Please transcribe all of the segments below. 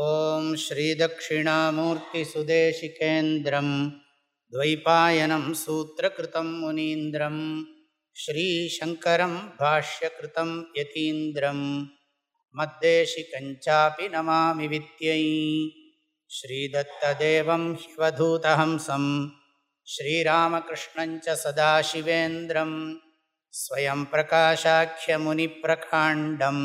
ॐ श्रीदक्षिणामूर्तिसुदेशिकेन्द्रं द्वैपायनं सूत्रकृतं मुनीन्द्रं श्रीशङ्करं भाष्यकृतं यतीन्द्रं मद्देशिकञ्चापि नमामि विद्यै श्रीदत्तदेवं ह्यवधूतहंसं श्रीरामकृष्णञ्च सदाशिवेन्द्रं स्वयं प्रकाशाख्यमुनिप्रकाण्डम्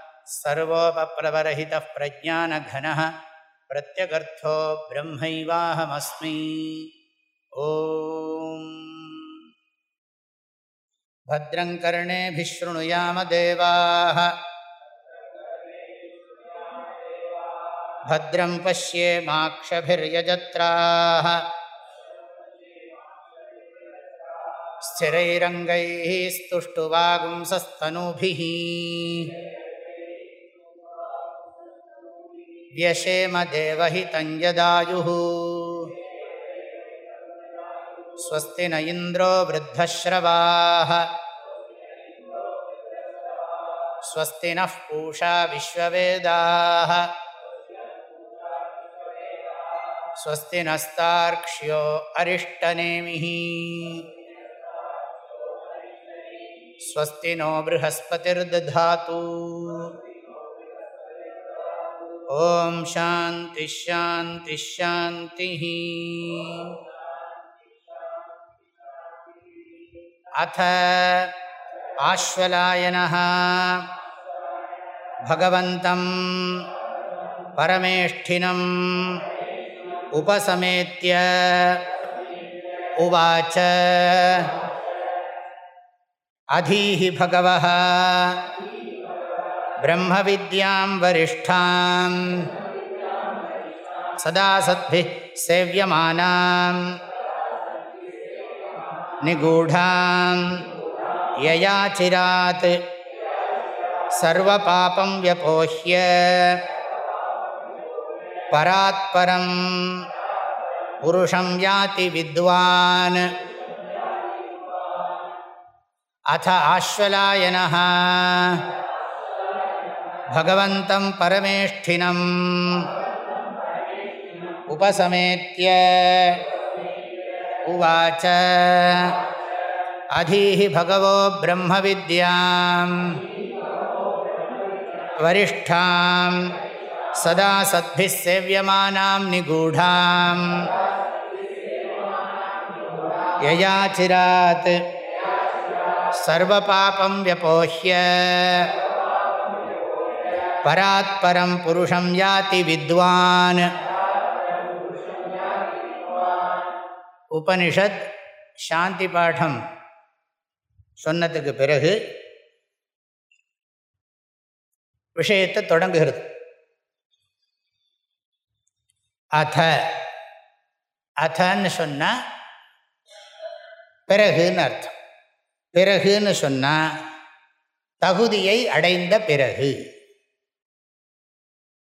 सर्वोपप्लवरहितः प्रज्ञानघनः प्रत्यगर्थो ब्रह्मैवाहमस्मि ॐ भद्रं कर्णेभिः शृणुयामदेवाः भद्रं पश्येमाक्षभिर्यजत्राः स्थिरैरङ्गैः स्तुष्टुवागुंसस्तनूभिः व्यशेमदेवहितं यदायुः स्वस्ति न इन्द्रो वृद्धश्रवाः स्वस्ति नः पूषा विश्ववेदाः स्वस्ति नस्तार्क्ष्यो अरिष्टनेमिः स्वस्ति नो बृहस्पतिर्दधातु ॐ शान्तिश्शान्तिश्शान्तिः अथ आश्वलायनः भगवन्तं परमेष्ठिनम् उपसमेत्य उवाच। अधीहि भगवः। ब्रह्मविद्यां वरिष्ठां सदा सद्भिः सेव्यमानां निगूढां यया चिरात् सर्वपापं व्यपोह्य परात्परं पुरुषं याति विद्वान् अथ आश्वलायनः भगवन्तं परमेष्ठिनम् उपसमेत्य उवाच अधीहि भगवो ब्रह्मविद्यां वरिष्ठां सदा सद्भिः सेव्यमानां निगूढां यया चिरात् सर्वपापं व्यपोह्य பராத்பரம் புருஷம் யாதி வித்வான். உபனிஷத் சாந்தி பாடம் சொன்னதுக்கு பிறகு விஷயத்தை தொடங்குகிறது. அத அதன்னு சொன்னால் பிறகுன்னு அர்த்தம். பிறகுன்னு சொன்னால் தகுதியை அடைந்த பிறகு.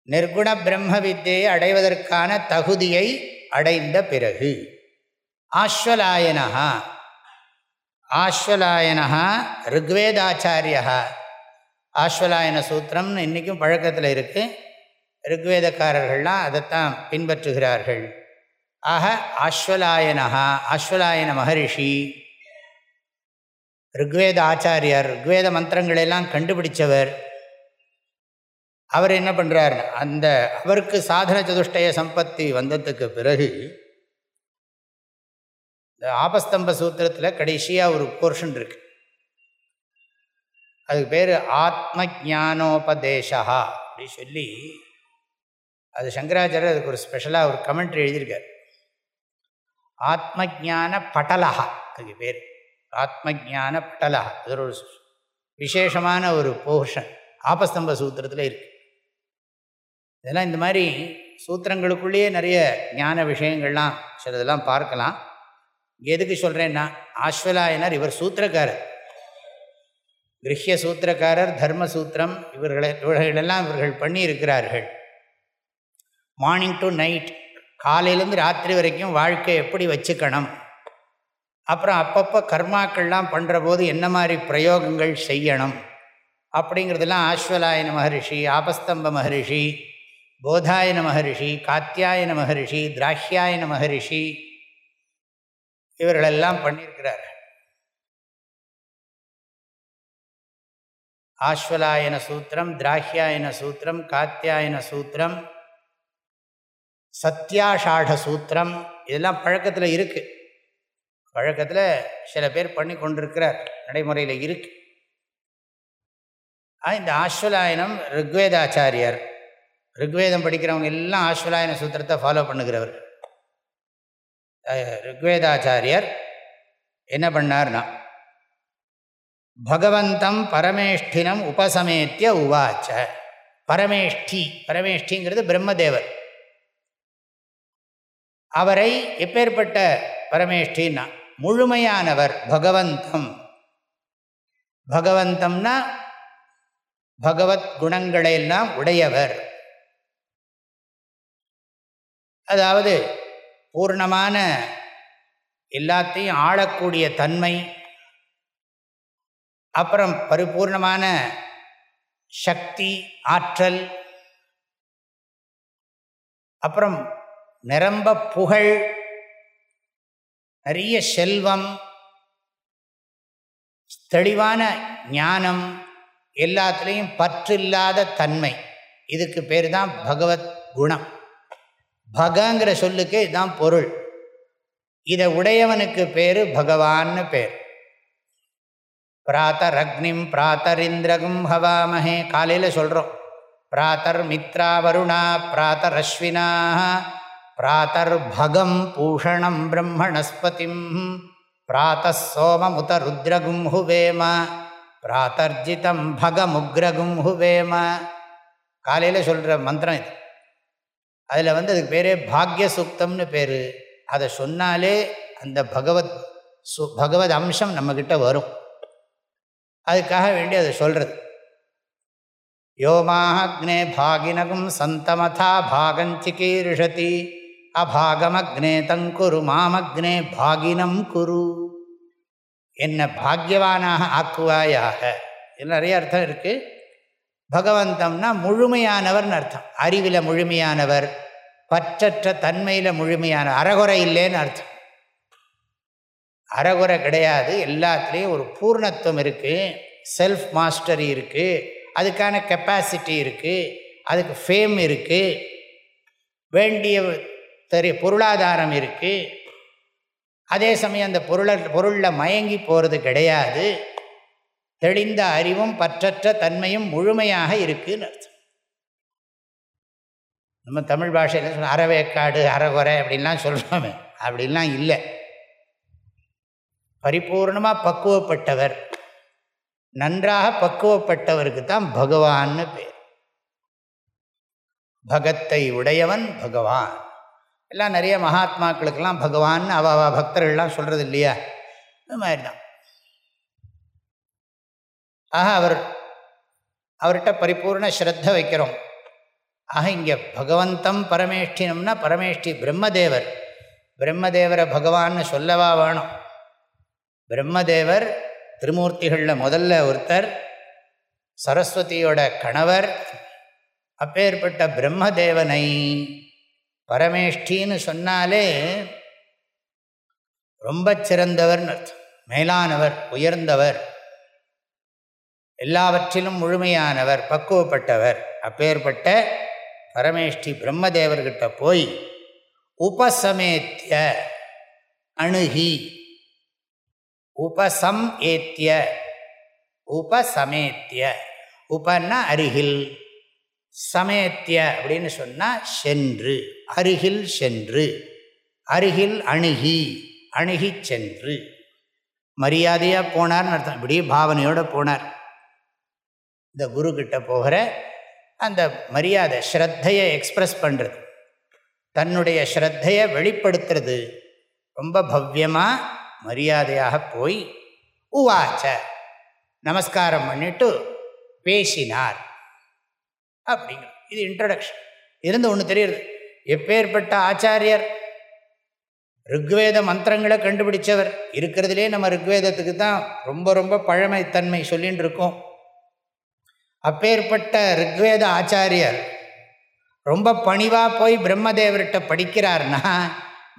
நிர்குண பிரம்ம வித்தியை அடைவதற்கான தகுதியை அடைந்த பிறகு ஆஸ்வலாயனா ஆஸ்வலாயனா ருக்வேதாச்சாரியா ஆஸ்வலாயன சூத்திரம்னு இன்றைக்கும் பழக்கத்தில் இருக்குது ருக்வேதக்காரர்கள்லாம் அதைத்தான் பின்பற்றுகிறார்கள். ஆக ஆஸ்வலாயனா ஆஸ்வலாயன மகரிஷி ருக்வேத ஆச்சாரியர் ருக்வேத மந்திரங்களெல்லாம் கண்டுபிடிச்சவர் அவர் என்ன பண்ணுறார் அந்த அவருக்கு சாதன சதுஷ்டய சம்பத்தி வந்ததுக்கு பிறகு இந்த ஆபஸ்தம்ப சூத்திரத்தில் கடைசியாக ஒரு போர்ஷன் இருக்கு. அதுக்கு பேர் ஆத்ம ஜானோபதேசா அப்படி சொல்லி அது சங்கராச்சாரியர் அதுக்கு ஒரு ஸ்பெஷலாக ஒரு கமெண்ட்ரி எழுதியிருக்கார். ஆத்ம ஜான பட்டலகா அதுக்கு பேர். ஆத்ம ஜான பட்டலகா அது ஒரு விசேஷமான ஒரு போர்ஷன் ஆபஸ்தம்ப சூத்திரத்தில் இருக்குது இதெல்லாம் இந்த மாதிரி சூத்திரங்களுக்குள்ளேயே நிறைய ஞான விஷயங்கள்லாம் சிலதெல்லாம் பார்க்கலாம். எதுக்கு சொல்கிறேன்னா ஆஸ்வலாயனர் இவர் சூத்திரக்காரர். கிரகிய சூத்திரக்காரர் தர்மசூத்திரம் இவர்களை இவர்களெல்லாம் இவர்கள் பண்ணியிருக்கிறார்கள். மார்னிங் டு நைட் காலையிலேருந்து ராத்திரி வரைக்கும் வாழ்க்கை எப்படி வச்சுக்கணும்? அப்புறம் அப்பப்போ கர்மாக்கள்லாம் பண்ணுற போது என்ன மாதிரி பிரயோகங்கள் செய்யணும்? அப்படிங்கிறதெல்லாம் ஆஸ்வலாயன மகரிஷி ஆபஸ்தம்ப மகரிஷி போதாயன மகரிஷி காத்தியாயன மகரிஷி திராஹ்யாயன மகரிஷி இவர்களெல்லாம் பண்ணியிருக்கிறார். ஆஸ்வலாயன சூத்திரம் திராஹ்யாயன சூத்திரம் காத்தியாயன சூத்திரம் சத்யாஷாட சூத்திரம் இதெல்லாம் பழக்கத்தில் இருக்குது பழக்கத்தில் சில பேர் பண்ணி கொண்டிருக்கிறார். நடைமுறையில் இருக்கு. இந்த ஆஸ்வலாயனம் ரிக்வேதாச்சாரியர் ரிக்வேதம் படிக்கிறவங்க எல்லாம் ஆஸ்வலாயன சூத்திரத்தை ஃபாலோ பண்ணுகிறவர். ரிக்வேதாச்சாரியர் என்ன பண்ணார்னா பகவந்தம் பரமேஷ்டினம் உபசமேத்திய உவாச்ச. பரமேஷ்டி பரமேஷ்டிங்கிறது பிரம்மதேவர். அவரை எப்பேற்பட்ட பரமேஷ்டின்னா முழுமையானவர் பகவந்தம். பகவந்தம்னா பகவத் குணங்களையெல்லாம் உடையவர். அதாவது பூர்ணமான எல்லாத்தையும் ஆளக்கூடிய தன்மை அப்புறம் பரிபூர்ணமான சக்தி ஆற்றல் அப்புறம் நிரம்ப புகழ் நிறைய செல்வம் தெளிவான ஞானம் எல்லாத்துலேயும் பற்றில்லாத தன்மை. இதுக்கு பேர் தான் பகவத் குணம். பகங்கிற சொல்லுக்கே இதுதான் பொருள். இதை உடையவனுக்கு பேர் பகவான்னு பேர். பிராத்தர் அக்னிம் பிராத்தரிந்திரகும் ஹவாமஹே காலையில் சொல்கிறோம் பிராத்தர் மித்ரா வருணா பிராத்தர் அஸ்வினாக பிராத்தர் பகம் பூஷணம் பிரம்மணஸ்பதிம் பிராத்த சோமமுத ருத்ரகும் ஹுவேம பிராத்தர்ஜிதம் பகமுக்ரகும் ஹுவேம. காலையில் சொல்கிற மந்திரம் இது. அதில் வந்து அதுக்கு பேரே பாக்ய சுக்தம்னு பேர். அதை சொன்னாலே அந்த பகவத் சு பகவத் அம்சம் நம்மக்கிட்ட வரும். அதுக்காக வேண்டி அதை சொல்கிறது யோமாஹக்னே பாகினகும் சந்தமதா பாகஞ்சிகீர்ஷதி அபாகமக்னே தங்குரு மாமக்னே பாகினம் குரு. என்ன பாக்யவானாக ஆக்குவாயாக. இது நிறைய அர்த்தம் இருக்குது பகவந்தம்னா முழுமையானவர்னு அர்த்தம். அறிவில் முழுமையானவர் பற்றற்ற தன்மையில் முழுமையான அறகுறை இல்லைன்னு அர்த்தம். அறகுறை கிடையாது எல்லாத்துலேயும் ஒரு பூர்ணத்துவம் இருக்குது செல்ஃப் மாஸ்டரி இருக்குது அதுக்கான கெப்பாசிட்டி இருக்குது அதுக்கு ஃபேம் இருக்குது வேண்டிய தெரிய பொருளாதாரம் இருக்குது அதே சமயம் அந்த பொருளை பொருளில் மயங்கி போகிறது கிடையாது. தெளிந்த அறிவும் பற்றற்ற தன்மையும் முழுமையாக இருக்குன்னு அர்த்தம். நம்ம தமிழ் பாஷையில் சொல்ல அறவேக்காடு அறகுறை அப்படின்லாம் சொல்கிறோமே அப்படின்லாம் இல்லை. பரிபூர்ணமாக பக்குவப்பட்டவர். நன்றாக பக்குவப்பட்டவருக்கு தான் பகவான்னு பேர். பகத்தை உடையவன் பகவான். எல்லாம் நிறைய மகாத்மாக்களுக்கெல்லாம் பகவான் அவ அவ பக்தர்கள்லாம் சொல்கிறது இல்லையா? இந்த மாதிரி தான் ஆக அவர் அவர்கிட்ட பரிபூர்ண ஸ்ரத்த வைக்கிறோம். ஆக இங்கே பகவந்தம் பரமேஷ்டினம்னா பரமேஷ்டி பிரம்மதேவர். பிரம்மதேவரை பகவான்னு சொல்லவா வேணும்? பிரம்மதேவர் திருமூர்த்திகளில் முதல்ல ஒருத்தர் சரஸ்வதியோட கணவர் அப்பேற்பட்ட பிரம்மதேவனை பரமேஷ்டின்னு சொன்னாலே ரொம்ப சிறந்தவர்னு அர்த்தம். மேலானவர் உயர்ந்தவர். எல்லாவற்றிலும் முழுமையானவர் பக்குவப்பட்டவர். அப்பேற்பட்ட பரமேஷ்டி பிரம்மதேவர்கிட்ட போய் உபசமேத்திய அணுகி உபசம் ஏத்திய உபசமேத்திய உபன்னா அருகில் சமேத்திய அப்படின்னு சொன்னால் சென்று அருகில் சென்று அருகில் அணுகி அணுகி சென்று. மரியாதையாக போனார்னு அர்த்தம். இப்படியே பாவனையோடு போனார். இந்த குரு போகிற அந்த மரியாதை ஸ்ரத்தையை எக்ஸ்ப்ரெஸ் பண்ணுறது தன்னுடைய ஸ்ரத்தையை வெளிப்படுத்துறது. ரொம்ப பவ்யமாக மரியாதையாக போய் உவாச்ச நமஸ்காரம் பண்ணிட்டு பேசினார். அப்படிங்க இது இன்ட்ரடக்ஷன் இருந்து ஒன்று தெரியுது. எப்பேற்பட்ட ஆச்சாரியர்? ருக்வேத மந்திரங்களை கண்டுபிடிச்சவர். இருக்கிறதுலே நம்ம ருக்வேதத்துக்கு தான் ரொம்ப ரொம்ப பழமைத்தன்மை சொல்லின்னு இருக்கோம். அப்பேற்பட்ட ருக்வேத ஆச்சாரியர் ரொம்ப பணிவாக போய் பிரம்மதேவர்கிட்ட படிக்கிறார்னா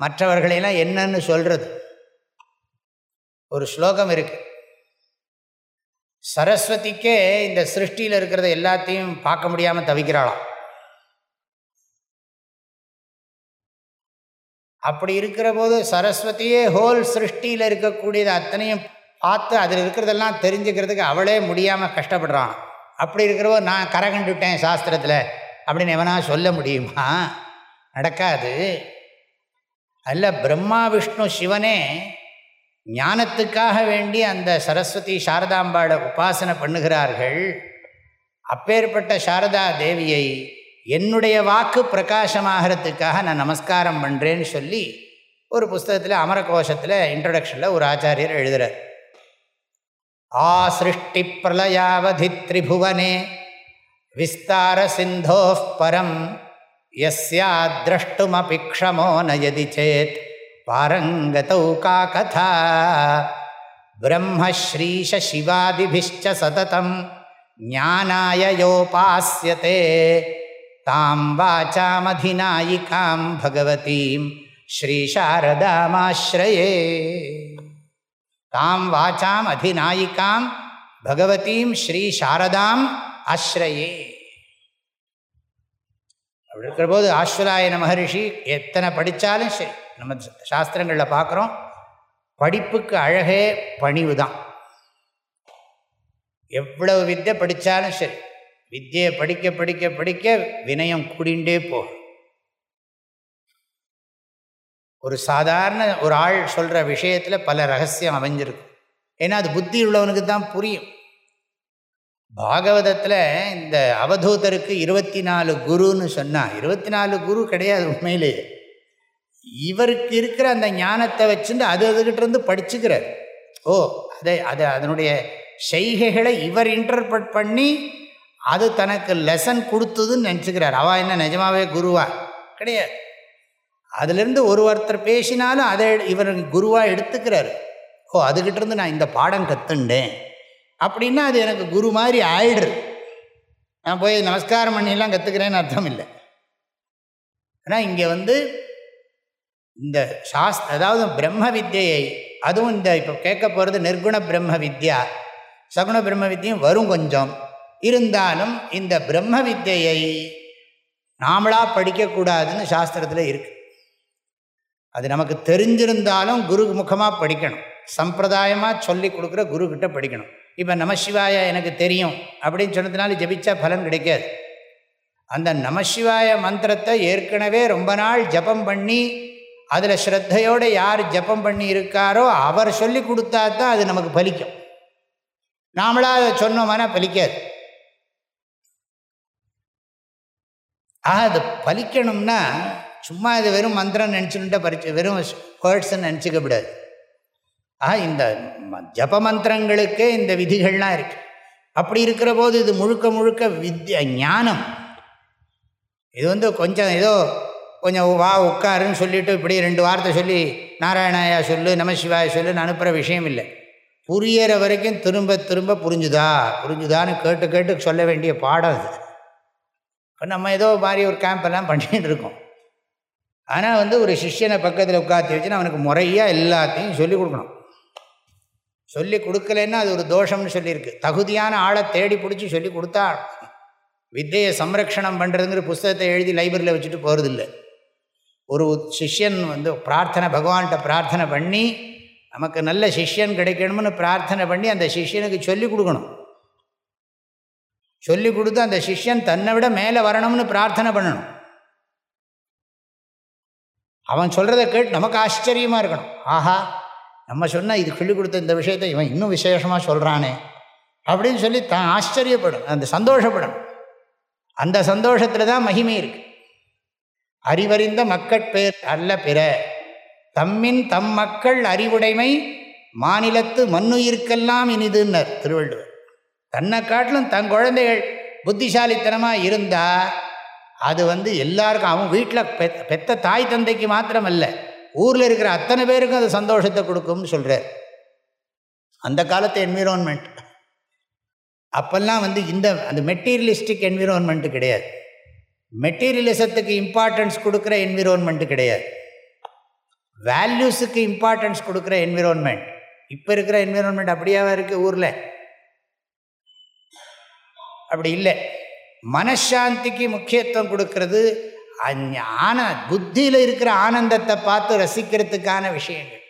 மற்றவர்களையெல்லாம் என்னன்னு சொல்கிறது ஒரு ஸ்லோகம் இருக்கு. சரஸ்வதிக்கே இந்த சிருஷ்டியில் இருக்கிறத எல்லாத்தையும் பார்க்க முடியாமல் தவிக்கிறாளாம். அப்படி இருக்கிற போது சரஸ்வதியே ஹோல் சிருஷ்டியில் இருக்கக்கூடியது அத்தனையும் பார்த்து அதில் இருக்கிறதெல்லாம் தெரிஞ்சுக்கிறதுக்கு அவளே முடியாமல் கஷ்டப்படுறான் அப்படி இருக்கிறவோ நான் கரை கண்டுவிட்டேன் சாஸ்திரத்தில். அப்படின்னு எவனா சொல்ல முடியுமா? நடக்காது. அல்ல பிரம்மா விஷ்ணு சிவனே ஞானத்துக்காக வேண்டி அந்த சரஸ்வதி சாரதாம்பாளை உபாசனை பண்ணுகிறார்கள். அப்பேற்பட்ட சாரதா தேவியை என்னுடைய வாக்கு பிரகாசமாகிறதுக்காக நான் நமஸ்காரம் பண்ணுறேன்னு சொல்லி ஒரு புஸ்தகத்தில் அமரகோஷத்தில் இன்ட்ரடக்ஷனில் ஒரு ஆச்சாரியர் எழுதுகிறார் ஆ சிருஷ்டி பிரளயாவதி திரிபுவனே விஸ்தார சிந்தோ பரம் யஸ்யாத்ரஷ்டுமபி க்ஷமோ நயதி சேத் பாரங்கதௌ கா கதா பிரம்மஸ்ரீஷ சிவாதிபிஷ்ட சததம் ஞானாய யோபாஸ்யதே தாம் வாச்சாம் அதிநாயிகாம் பகவதீம் ஸ்ரீ சாரதாம் ஆஸ்ரயே. அப்படி இருக்கிற போது ஆஸ்வலாயன மகரிஷி எத்தனை படித்தாலும் சரி நம்ம சாஸ்திரங்களில் பார்க்குறோம் படிப்புக்கு அழகே பணிவு தான். எவ்வளவு வித்தை படித்தாலும் சரி வித்தியை படிக்க படிக்க படிக்க வினயம் கூடிண்டே போகும். ஒரு சாதாரண ஒரு ஆள் சொல்கிற விஷயத்தில் பல ரகசியம் அமைஞ்சிருக்கும் ஏன்னா அது புத்தி உள்ளவனுக்கு தான் புரியும். பாகவதத்தில் இந்த அவதூதருக்கு இருபத்தி நாலு குருன்னு சொன்னால் இருபத்தி நாலு குரு கிடையாது உண்மையிலேயே. இவருக்கு இருக்கிற அந்த ஞானத்தை வச்சுட்டு அது அதுகிட்ட இருந்து படிச்சுக்கிறார். ஓ அதை அதை அதனுடைய செய்கைகளை இவர் இன்டர்பிரட் பண்ணி அது தனக்கு லெசன் கொடுத்ததுன்னு நினச்சிக்கிறார். அவள் என்ன நிஜமாவே குருவா? கிடையாது. அதுலேருந்து ஒரு ஒருத்தர் பேசினாலும் அதை இவர் குருவாக எடுத்துக்கிறார். ஓ அதுக்கிட்டேருந்து நான் இந்த பாடம் கற்றுண்டேன் அப்படின்னா அது எனக்கு குரு மாதிரி ஆயிடுது. நான் போய் நமஸ்காரம் பண்ணிலாம் கற்றுக்கிறேன்னு அர்த்தம் இல்லை. ஆனால் இங்கே வந்து இந்த சாஸ் அதாவது பிரம்ம வித்தியை அதுவும் இந்த இப்போ கேட்க போகிறது நிர்குண பிரம்ம வித்யா சகுண பிரம்ம வித்தியும் வரும் கொஞ்சம். இருந்தாலும் இந்த பிரம்ம வித்தியை நாமளாக படிக்கக்கூடாதுன்னு சாஸ்திரத்தில் இருக்குது அது நமக்கு தெரிஞ்சிருந்தாலும் குரு முகமாக படிக்கணும். சம்பிரதாயமாக சொல்லி கொடுக்குற குருக்கிட்ட படிக்கணும். இப்போ நமசிவாய எனக்கு தெரியும் அப்படின்னு சொன்னதுனால ஜபிச்சா பலன் கிடைக்காது. அந்த நமசிவாய மந்திரத்தை ஏற்கனவே ரொம்ப நாள் ஜபம் பண்ணி அதில் ஸ்ரத்தையோடு யார் ஜபம் பண்ணி இருக்காரோ அவர் சொல்லி கொடுத்தா தான் அது நமக்கு பலிக்கும். நாமளாக அதை சொன்னோம்னா பலிக்காது. ஆக அது பலிக்கணும்னா சும்மா இது வெறும் மந்திரம் நினச்சுக்கிட்ட பறிச்சு வெறும் வேர்ட்ஸ்ன்னு நினச்சிக்க விடாது ஆஹா இந்த ஜப மந்திரங்களுக்கே இந்த விதிகள்லாம் இருக்கு. அப்படி இருக்கிற போது இது முழுக்க முழுக்க வித்யா ஞானம். இது வந்து கொஞ்சம் ஏதோ கொஞ்சம் வா உட்காருன்னு சொல்லிவிட்டு இப்படி ரெண்டு வார்த்தை சொல்லி நாராயணாயா சொல்லு நமசிவாய சொல்லுன்னு அனுப்புகிற விஷயம் இல்லை. புரியற வரைக்கும் திரும்ப திரும்ப புரிஞ்சுதா? புரிஞ்சுதான்னு கேட்டு கேட்டு சொல்ல வேண்டிய பாடம் அது. இப்போ நம்ம ஏதோ மாதிரி ஒரு கேம்ப் எல்லாம் பண்ணிகிட்டு இருக்கோம். ஆனால் வந்து ஒரு சிஷ்யனை பக்கத்தில் உட்காந்து வச்சுன்னா அவனுக்கு முறையாக எல்லாத்தையும் சொல்லிக் கொடுக்கணும். சொல்லி கொடுக்கலன்னா அது ஒரு தோஷம்னு சொல்லியிருக்கு. தகுதியான ஆளை தேடி பிடிச்சி சொல்லி கொடுத்தா வித்தையை சம்ரக்ஷணம் பண்ணுறதுங்கிற புஸ்தகத்தை எழுதி லைப்ரரியில் வச்சுட்டு போகிறதில்லை ஒரு சிஷ்யன் வந்து பிரார்த்தனை பகவான்கிட்ட பிரார்த்தனை பண்ணி நமக்கு நல்ல சிஷ்யன் கிடைக்கணும்னு பிரார்த்தனை பண்ணி அந்த சிஷ்யனுக்கு சொல்லிக் கொடுக்கணும். சொல்லி கொடுத்து அந்த சிஷ்யன் தன்னை விட மேலே வரணும்னு பிரார்த்தனை பண்ணணும். அவன் சொல்கிறத கேட்டு நமக்கு ஆச்சரியமாக இருக்கணும். ஆஹா நம்ம சொன்னால் இது சொல்லிக் கொடுத்த இந்த விஷயத்தை இவன் இன்னும் விசேஷமாக சொல்கிறானே அப்படின்னு சொல்லி தான் ஆச்சரியப்படும் அந்த சந்தோஷப்படும் அந்த சந்தோஷத்தில் தான் மகிமை இருக்குது அறிவறிந்த மக்கட்பேர் அல்ல பிற. தம்மின் தம் மக்கள் அறிவுடைமை மாநிலத்து மண்ணுயிர்க்கெல்லாம் இனிதுன்னர் திருவள்ளுவர். தன்னை காட்டிலும் தன் குழந்தைகள் புத்திசாலித்தனமாக இருந்தால் அது வந்து எல்லாருக்கும் அவன் வீட்டில் பெத் பெத்த தாய் தந்தைக்கு மாத்திரமல்ல. ஊரில் இருக்கிற அத்தனை பேருக்கும் அது சந்தோஷத்தை கொடுக்கும்னு சொல்கிறார் அந்த காலத்து என்விரான்மெண்ட் அப்போல்லாம் வந்து இந்த அந்த மெட்டீரியலிஸ்டிக் என்விரான்மெண்ட்டு கிடையாது. மெட்டீரியலிசத்துக்கு இம்பார்ட்டன்ஸ் கொடுக்குற என்விரான்மெண்ட்டு கிடையாது. வேல்யூஸுக்கு இம்பார்ட்டன்ஸ் கொடுக்குற என்விரான்மெண்ட் இப்போ இருக்கிற என்விரான்மெண்ட் அப்படியாவே இருக்குது ஊரில்? அப்படி இல்லை. மனசாந்திக்கு முக்கியத்துவம் கொடுக்கறது ஆன புத்தியில் இருக்கிற ஆனந்தத்தை பார்த்து ரசிக்கிறதுக்கான விஷயங்கள்.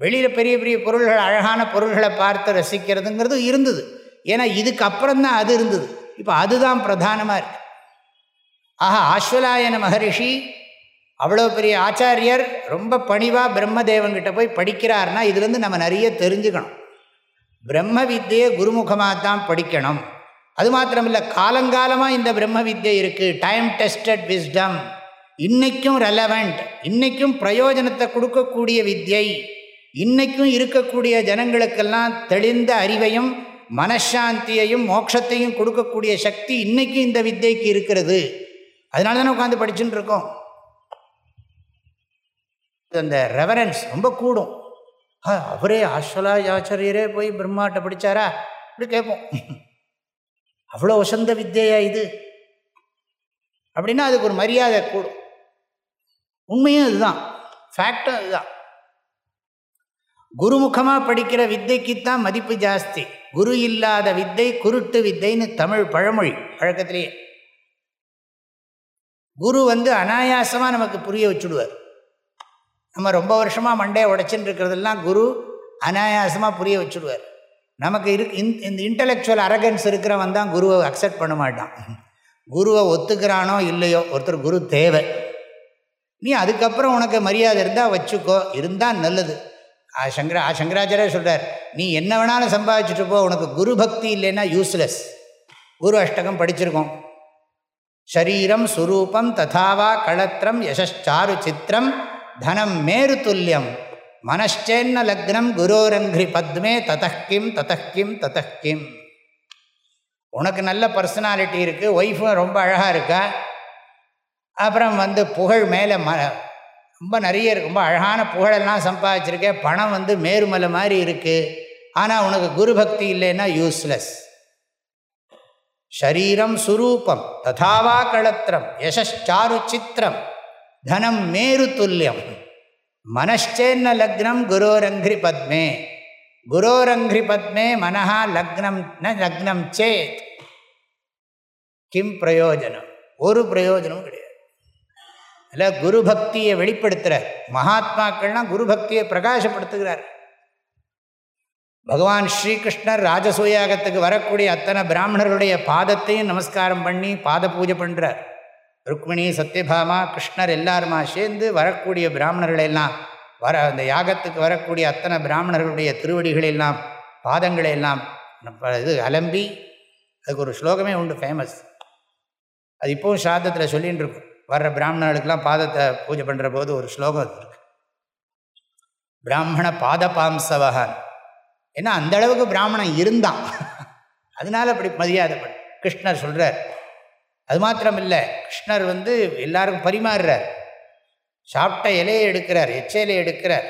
வெளியில் பெரிய பெரிய பொருள்கள் அழகான பொருள்களை பார்த்து ரசிக்கிறதுங்கிறது இருந்தது. ஏன்னா இதுக்கு அப்புறம்தான் அது இருந்தது. இப்போ அதுதான் பிரதானமாக இருக்கு. ஆஹா ஆஸ்வலாயன மகரிஷி அவ்வளோ பெரிய ஆச்சாரியர் ரொம்ப பணிவாக பிரம்மதேவன்கிட்ட போய் படிக்கிறார்னா இதுலேருந்து நம்ம நிறைய தெரிஞ்சுக்கணும். பிரம்ம வித்தியை குருமுகமாக தான் படிக்கணும். அது மாத்திரமில்லை காலங்காலமாக இந்த பிரம்ம வித்யை இருக்குது டைம் டெஸ்டட் விஸ்டம் இன்றைக்கும் ரெலவெண்ட் இன்றைக்கும் பிரயோஜனத்தை கொடுக்கக்கூடிய வித்யை. இன்றைக்கும் இருக்கக்கூடிய ஜனங்களுக்கெல்லாம் தெளிந்த அறிவையும் மனசாந்தியையும் மோட்சத்தையும் கொடுக்கக்கூடிய சக்தி இன்றைக்கும் இந்த வித்தைக்கு இருக்கிறது. அதனால தானே உட்காந்து படிச்சுட்டு இருக்கோம். அந்த ரெவரன்ஸ் ரொம்ப கூடும். அவரே ஆஸ்வலாஜ் ஆச்சரியரே போய் பிரம்மாட்ட படித்தாரா இப்படி கேட்போம். அவ்வளோ வசந்த வித்தியா இது? அப்படின்னா அதுக்கு ஒரு மரியாதை கூடும். உண்மையும் அதுதான் ஃபேக்டும் அதுதான் குருமுகமாக படிக்கிற வித்தைக்குத்தான் மதிப்பு ஜாஸ்தி. குரு இல்லாத வித்தை குருட்டு வித்தைன்னு தமிழ் பழமொழி பழக்கத்திலேயே குரு வந்து அனாயாசமாக நமக்கு புரிய வச்சுடுவார். நம்ம ரொம்ப வருஷமாக மண்டையை உடைச்சின்னு இருக்கிறதெல்லாம் குரு அனாயாசமாக புரிய வச்சுடுவார். நமக்கு இரு இந்த இன்டலெக்சுவல் அரகன்ஸ் இருக்கிறவன் தான் குருவை அக்செப்ட் பண்ண மாட்டான். குருவை ஒத்துக்கிறானோ இல்லையோ ஒருத்தர் குரு தேவை. நீ அதுக்கப்புறம் உனக்கு மரியாதை இருந்தால் வச்சுக்கோ இருந்தால் நல்லது. சங்கரா சங்கராச்சாரிய சொல்கிறார் நீ என்ன வேணாலும் சம்பாதிச்சுட்டு போ உனக்கு குரு பக்தி இல்லைன்னா யூஸ்லெஸ் குரு அஷ்டகம் படிச்சிருக்கோம். ஷரீரம் சுரூபம் ததாவா களத்திரம் யசாரு சித்திரம் தனம் மேரு துல்லியம். மனஷ்டேன்ன லக்னம் குரோரங்கிரி பத்மே ததக்கிம் ததக்கிம் ததக்கிம் உனக்கு நல்ல பர்சனாலிட்டி இருக்குது ஒய்ஃபும் ரொம்ப அழகாக இருக்கா? அப்புறம் வந்து புகழ் மேலே ம ரொம்ப நிறைய ரொம்ப அழகான புகழெல்லாம் சம்பாதிச்சிருக்கேன் பணம் வந்து மேருமலை மாதிரி இருக்குது ஆனால் உனக்கு குரு பக்தி இல்லைன்னா யூஸ்லெஸ் ஷரீரம் சுரூபம் ததாவா களத்திரம் யசாரு சித்திரம் தனம் மேரு துல்லியம். மனஷ்டேன்ன லக்னம் குரோரங்கிரி பத்மே. குரோரங்கிரி பத்மே மனஹா லக்னம் ந லக்னம் சேத். கிம் பிரயோஜனம்? ஒரு பிரயோஜனமும் கிடையாது. இல்லை குரு பக்தியை வெளிப்படுத்துகிறார் மகாத்மாக்கள்லாம் குரு பக்தியை பிரகாசப்படுத்துகிறார். பகவான் ஸ்ரீகிருஷ்ணர் ராஜசூயாகத்துக்கு வரக்கூடிய அத்தனை பிராமணர்களுடைய பாதத்தையும் நமஸ்காரம் பண்ணி பாத பூஜை பண்ணுறார் ருக்மிணி சத்யபாமா கிருஷ்ணர் எல்லாருமா சேர்ந்து வரக்கூடிய பிராமணர்களெல்லாம் வர அந்த யாகத்துக்கு வரக்கூடிய அத்தனை பிராமணர்களுடைய திருவடிகளெல்லாம் பாதங்களையெல்லாம் இது அலம்பி அதுக்கு ஒரு ஸ்லோகமே உண்டு ஃபேமஸ் அது இப்போவும் சாதத்தில் சொல்லின்னு இருக்கும். வர்ற பிராமணர்களுக்கெல்லாம் பாதத்தை பூஜை பண்ணுற போது ஒரு ஸ்லோகம் இருக்கு. பிராமண பாத பாம்சவகான் ஏன்னா அந்த அளவுக்கு பிராமணன் இருந்தான். அதனால அப்படி மரியாதை பண்ண கிருஷ்ணர் சொல்கிறார் அது மாத்திரம் இல்லை கிருஷ்ணர் வந்து எல்லாருக்கும் பரிமாறுறார். சாப்பிட்ட இலையை எடுக்கிறார் எச்சையிலை எடுக்கிறார்.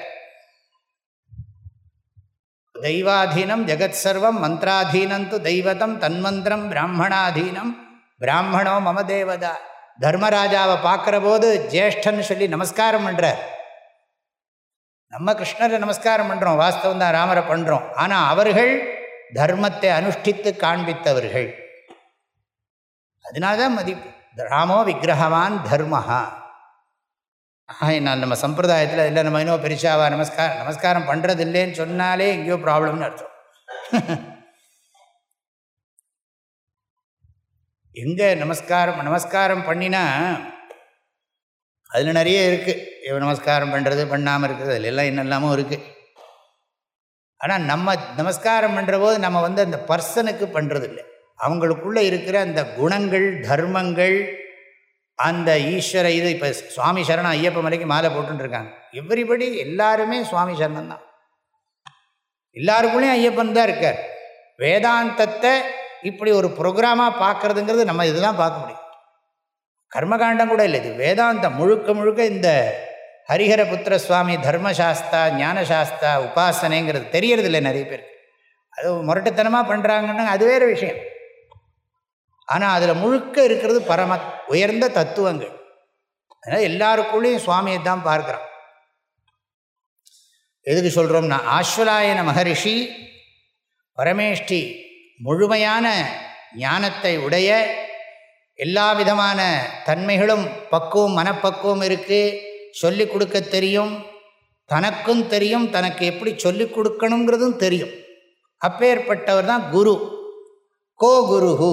தெய்வாதீனம் ஜெகத் சர்வம் மந்திராதீனம் து தெய்வதம் தன்மந்திரம் பிராமணாதீனம். பிராமணோ மம தேவதா. தர்மராஜாவை பார்க்குற போது ஜேஷ்டன்னு சொல்லி நமஸ்காரம் பண்ணுறார் நம்ம கிருஷ்ணரை நமஸ்காரம் பண்ணுறோம் வாஸ்தவம் தான் ராமரை பண்ணுறோம் ஆனால் அவர்கள் தர்மத்தை அனுஷ்டித்து காண்பித்தவர்கள். அதனால்தான் மதிப்பு ராமோ விக்கிரகவான் தர்மஹா. நான் நம்ம சம்பிரதாயத்தில் இல்லை நம்ம இன்னும் பெரிசாவா நமஸ்காரம் நமஸ்காரம் பண்ணுறது இல்லைன்னு சொன்னாலே எங்கேயோ ப்ராப்ளம்னு அர்த்தம். எங்கே நமஸ்காரம் நமஸ்காரம் பண்ணினா அதில் நிறைய இருக்குது இவன் நமஸ்காரம் பண்ணுறது பண்ணாமல் இருக்குது அதில் எல்லாம் என்னெல்லாமும் இருக்குது ஆனால் நம்ம நமஸ்காரம் பண்ணுற போது நம்ம வந்து அந்த பர்சனுக்கு பண்ணுறது இல்லை அவங்களுக்குள்ளே இருக்கிற அந்த குணங்கள் தர்மங்கள் அந்த ஈஸ்வர இது இப்போ சுவாமி சரணம் ஐயப்ப மலைக்கு மாலை போட்டுருக்காங்க. எவ்ரிபடி எல்லாருமே சுவாமி சரணம் தான் எல்லாருக்குள்ளேயும் ஐயப்பன் தான் இருக்கார். வேதாந்தத்தை இப்படி ஒரு ப்ரோக்ராமாக பார்க்குறதுங்கிறது நம்ம இதுதான் பார்க்க முடியும். கர்மகாண்டம் கூட இல்லை இது வேதாந்தம். முழுக்க முழுக்க இந்த ஹரிஹர புத்திர சுவாமி தர்மசாஸ்தா ஞானசாஸ்தா உபாசனைங்கிறது தெரியறதில்லை நிறைய பேருக்கு. அது முரட்டுத்தனமாக பண்ணுறாங்கன்னா அது வேறு விஷயம். ஆனால் அதில் முழுக்க இருக்கிறது பரம உயர்ந்த தத்துவங்கள். அதனால் எல்லாருக்குள்ளேயும் சுவாமியை தான் பார்க்குறான். எதுக்கு சொல்கிறோம்னா ஆஸ்வலாயன மகரிஷி பரமேஷ்டி முழுமையான ஞானத்தை உடைய எல்லா விதமான தன்மைகளும் பக்குவம் மனப்பக்குவம் இருக்குது சொல்லி கொடுக்க தெரியும். தனக்கும் தெரியும். தனக்கு எப்படி சொல்லிக் கொடுக்கணுங்கிறதும் தெரியும். அப்பேற்பட்டவர் தான் குரு. கோ குருஹு.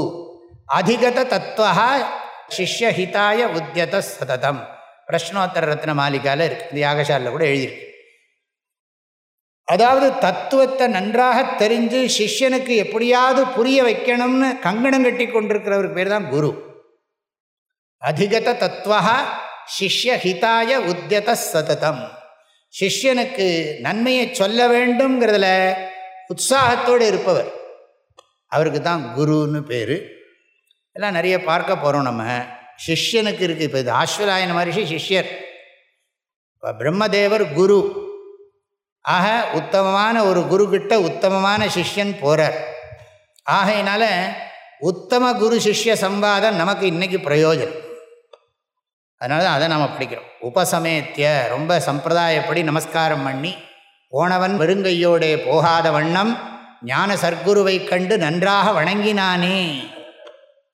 அதிகத தத்துவா சிஷ்யஹிதாய உத்தியத சததம். பிரஷ்னோத்தர ரத்ன மாளிகாவில் இருக்குது இந்த யாகசாலில் கூட எழுதியிருக்கு. அதாவது தத்துவத்தை நன்றாக தெரிஞ்சு சிஷ்யனுக்கு எப்படியாவது புரிய வைக்கணும்னு கங்கணம் கட்டி கொண்டிருக்கிறவருக்கு பேர் தான் குரு. அதிகத தத்துவா சிஷ்யஹிதாய உத்தியத சததம். சிஷ்யனுக்கு நன்மையை சொல்ல வேண்டும்ங்கிறதுல உற்சாகத்தோடு இருப்பவர். அவருக்கு தான் குருன்னு பேர். எல்லாம் நிறைய பார்க்க போகிறோம் நம்ம. சிஷ்யனுக்கு இருக்குது இப்போ இது ஆஸ்வலாயன மகரிஷி சிஷ்யர். இப்போ பிரம்மதேவர் குரு. ஆக உத்தமமான ஒரு குருக்கிட்ட உத்தமமான சிஷ்யன் போகிறார் ஆகையினால உத்தம குரு சிஷ்ய சம்பாதம் நமக்கு இன்றைக்கி பிரயோஜனம். அதனால தான் அதை நம்ம படிக்கிறோம். உபசமேத்திய ரொம்ப சம்பிரதாயப்படி நமஸ்காரம் பண்ணி போனவன் வெறுங்கையோடே போகாத வண்ணம் ஞான சர்க்குருவை கண்டு நன்றாக வணங்கினானே.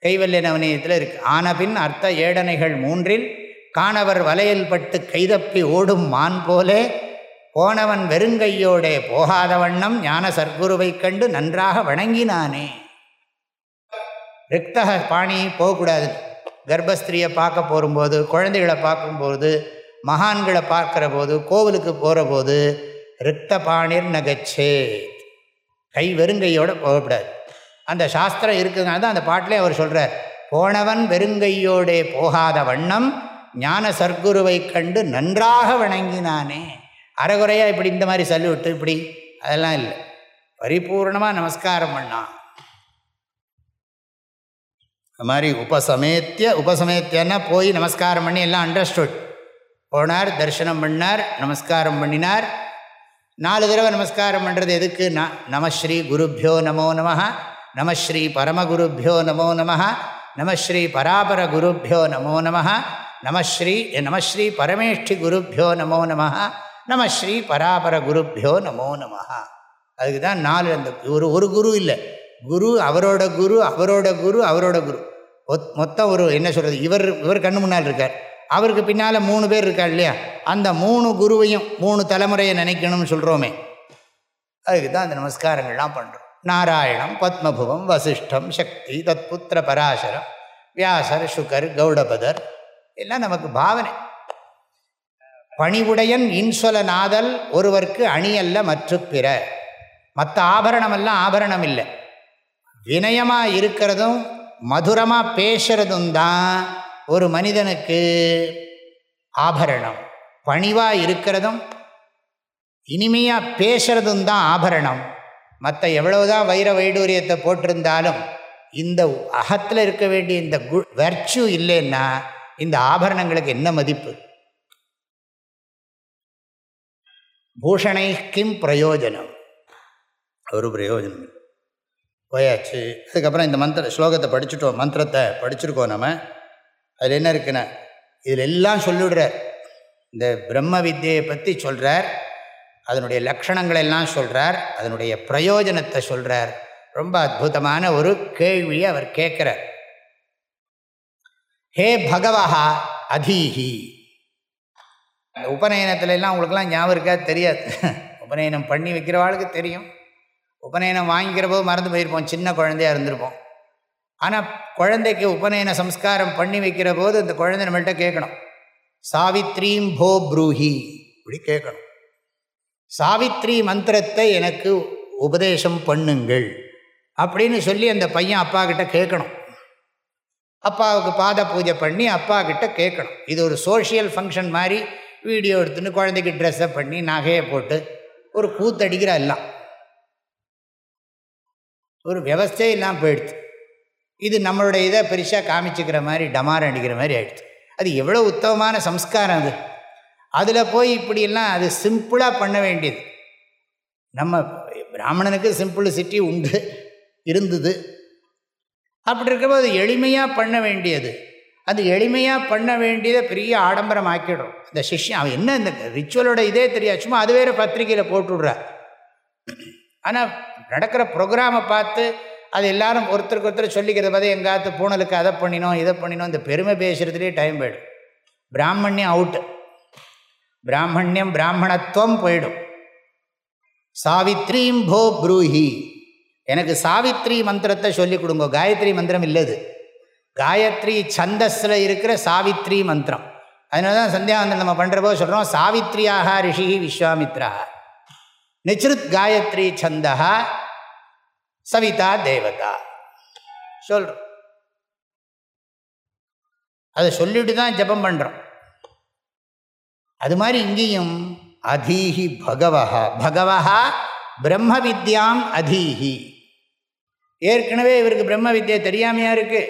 கைவல்ய நவநீதத்தில் இருக்கு. ஆனபின் அர்த்த ஏடனைகள் மூன்றில் காணவர் வலையில் பட்டு கைதப்பி ஓடும் மான் போலே போனவன் வெறுங்கையோடே போகாத வண்ணம் ஞான சர்க்குருவை கண்டு நன்றாக வணங்கினானே. ரிக்தக பாணி போகக்கூடாது. கர்ப்பஸ்திரியை பார்க்க போகும்போது குழந்தைகளை பார்க்கும்போது மகான்களை பார்க்குற போது கோவிலுக்கு போகிற போது ரிக்த பாணிர் நகச்சே கை வெறுங்கையோடு போகக்கூடாது. அந்த சாஸ்திரம் இருக்குதுனால தான் அந்த பாட்டிலே அவர் சொல்கிறார் போனவன் வெறுங்கையோடே போகாத வண்ணம் ஞான சர்க்குருவை கண்டு நன்றாக வணங்கினானே. அறகுறையாக இப்படி இந்த மாதிரி சல்யூட்டு இப்படி அதெல்லாம் இல்லை. பரிபூர்ணமாக நமஸ்காரம் பண்ணான் அது மாதிரி உபசமேத்திய உபசமேத்தியன்னா போய் நமஸ்காரம் பண்ணி எல்லாம் அண்டர்ஸ்டுட் போனார் தரிசனம் பண்ணார் நமஸ்காரம் பண்ணினார். நாலு தடவை நமஸ்காரம் பண்ணுறது எதுக்கு ந நமஸ்ரீ குருப்பியோ நமோ நம நமஸ்ரீ பரமகுருப்போ நமோ நம. நமஸ்ரீ பராபர குருப்போ நமோ நம. நமஸ்ரீ நமஸ்ரீ பரமேஷ்டி குருப்போ நமோ நம. நமஸ்ரீ பராபர குருப்போ நமோ நம. அதுக்கு தான் நாலு அந்த ஒரு ஒரு குரு இல்லை. குரு அவரோட குரு அவரோட குரு அவரோட குரு. மொத்தம் ஒரு என்ன சொல்கிறது இவர் இவர் கண்ணு முன்னால் இருக்கார். அவருக்கு பின்னால் மூணு பேர் இருக்கார் இல்லையா? அந்த மூணு குருவையும் மூணு தலைமுறையை நினைக்கணும்னு சொல்கிறோமே அதுக்கு தான் அந்த நமஸ்காரங்கள்லாம் பண்ணுறோம் நாராயணம் பத்மபுவம் வசிஷ்டம் சக்தி தத்புத்திர பராசரம் வியாசர் சுகர் கௌடபதர் எல்லாம் நமக்கு பாவனை. பணிவுடையன் இன்சொல நாதல் ஒருவருக்கு அணியல்ல மற்ற பிற. மற்ற ஆபரணமெல்லாம் ஆபரணம் இல்லை வினயமாக இருக்கிறதும் மதுரமாக பேசுறதும் தான் ஒரு மனிதனுக்கு ஆபரணம். பணிவாக இருக்கிறதும் இனிமையாக பேசுறதும் தான் ஆபரணம். மற்ற எவ்வளவுதான் வைர வைடூரியத்தை போட்டிருந்தாலும் இந்த அகத்தில் இருக்க வேண்டிய இந்த கு வெர்ச்சு இல்லைன்னா இந்த ஆபரணங்களுக்கு என்ன மதிப்பு? பூஷணை கிம் பிரயோஜனம். ஒரு பிரயோஜனம் போயாச்சு. அதுக்கப்புறம் இந்த மந்திர ஸ்லோகத்தை படிச்சுட்டோம் மந்திரத்தை படிச்சிருக்கோம் நம்ம. அதில் என்ன இருக்குன்னா இதில் எல்லாம் சொல்லிவிடுறார். இந்த பிரம்ம வித்தியை பற்றி சொல்கிறார் அதனுடைய லக்ஷணங்கள் எல்லாம் சொல்கிறார் அதனுடைய பிரயோஜனத்தை சொல்கிறார் ரொம்ப அற்புதமான ஒரு கேள்வியை அவர் கேட்குறார். ஹே பகவஹா அதீஹி. அந்த உபநயனத்துல எல்லாம் உங்களுக்குலாம் ஞாபகம் இருக்கா? தெரியாது. உபநயனம் பண்ணி வைக்கிறவாளுக்கு தெரியும். உபநயனம் வாங்கிக்கிற போது மறந்து போயிருப்போம். சின்ன குழந்தையாக இருந்திருப்போம். ஆனால் குழந்தைக்கு உபநயன சம்ஸ்காரம் பண்ணி வைக்கிற போது அந்த குழந்தை நம்மள்கிட்ட கேட்கணும். சாவித்ரீம் போ ப்ரூஹி. இப்படி கேட்கணும். சாவித்ரி மந்திரத்தை எனக்கு உபதேசம் பண்ணுங்கள் அப்படின்னு சொல்லி அந்த பையன் அப்பா கிட்ட கேட்கணும். அப்பாவுக்கு பாத பூஜை பண்ணி அப்பா கிட்ட கேட்கணும். இது ஒரு சோஷியல் ஃபங்க்ஷன் மாதிரி வீடியோ எடுத்துன்னு குழந்தைக்கு ட்ரெஸ்ஸை பண்ணி நகையை போட்டு ஒரு கூத்தடிக்கிற எல்லாம். ஒரு வியவஸ்தே இல்லாமல் போயிடுது இது நம்மளுடைய இதை பெருசாக காமிச்சிக்கிற மாதிரி டமாரம் அடிக்கிற மாதிரி ஆயிடுச்சு. அது எவ்வளோ உத்தமமான சம்ஸ்காரம் அது. அதில் போய் இப்படியெல்லாம் அது சிம்பிளாக பண்ண வேண்டியது. நம்ம பிராமணனுக்கு சிம்பிளிசிட்டி உண்டு இருந்தது. அப்படி இருக்கும்போது எளிமையாக பண்ண வேண்டியது. அது எளிமையாக பண்ண வேண்டியதை பெரிய ஆடம்பரம் ஆக்கிடுறோம் இந்த சிஷ்யம் அவன் என்ன இந்த ரிச்சுவலோட இதே தெரியாது. சும்மா அது வேறு பத்திரிக்கையில் போட்டுவிட்றார் ஆனால் நடக்கிற ப்ரோக்ராமை பார்த்து அது எல்லாரும் ஒருத்தருக்கு ஒருத்தர் சொல்லிக்கிறத பார்த்து எங்காத்து பூனலுக்கு அதை பண்ணினோம் இதை பண்ணினோம் இந்த பெருமை பேசுகிறதுலேயே டைம் போயிடும். பிராமணியம் அவுட்டு பிராமணியம் பிராமணத்துவம் போயிடும். சாவித்ரீம் போ ப்ரூஹி. எனக்கு சாவித்ரி மந்திரத்தை சொல்லிக் கொடுங்க. காயத்ரி மந்திரம் இல்லது. காயத்ரி சந்தஸில் இருக்கிற சாவித்ரி மந்திரம். அதனால தான் சந்தியாவந்தம் நம்ம பண்ணுறப்போ சொல்கிறோம் சாவித்ரியாக ரிஷி விஸ்வாமித்ரா. நிச்சிருத் காயத்ரி சந்தா சவிதா தேவதா. சொல்கிறோம் அதை சொல்லிட்டு தான் ஜபம் பண்ணுறோம் அது மாதிரி இங்கேயும் அதீஹி பகவஹா. பகவஹா பிரம்ம வித்யாம் அதீஹி. ஏற்கனவே இவருக்கு பிரம்ம வித்யா தெரியாமையாக இருக்குது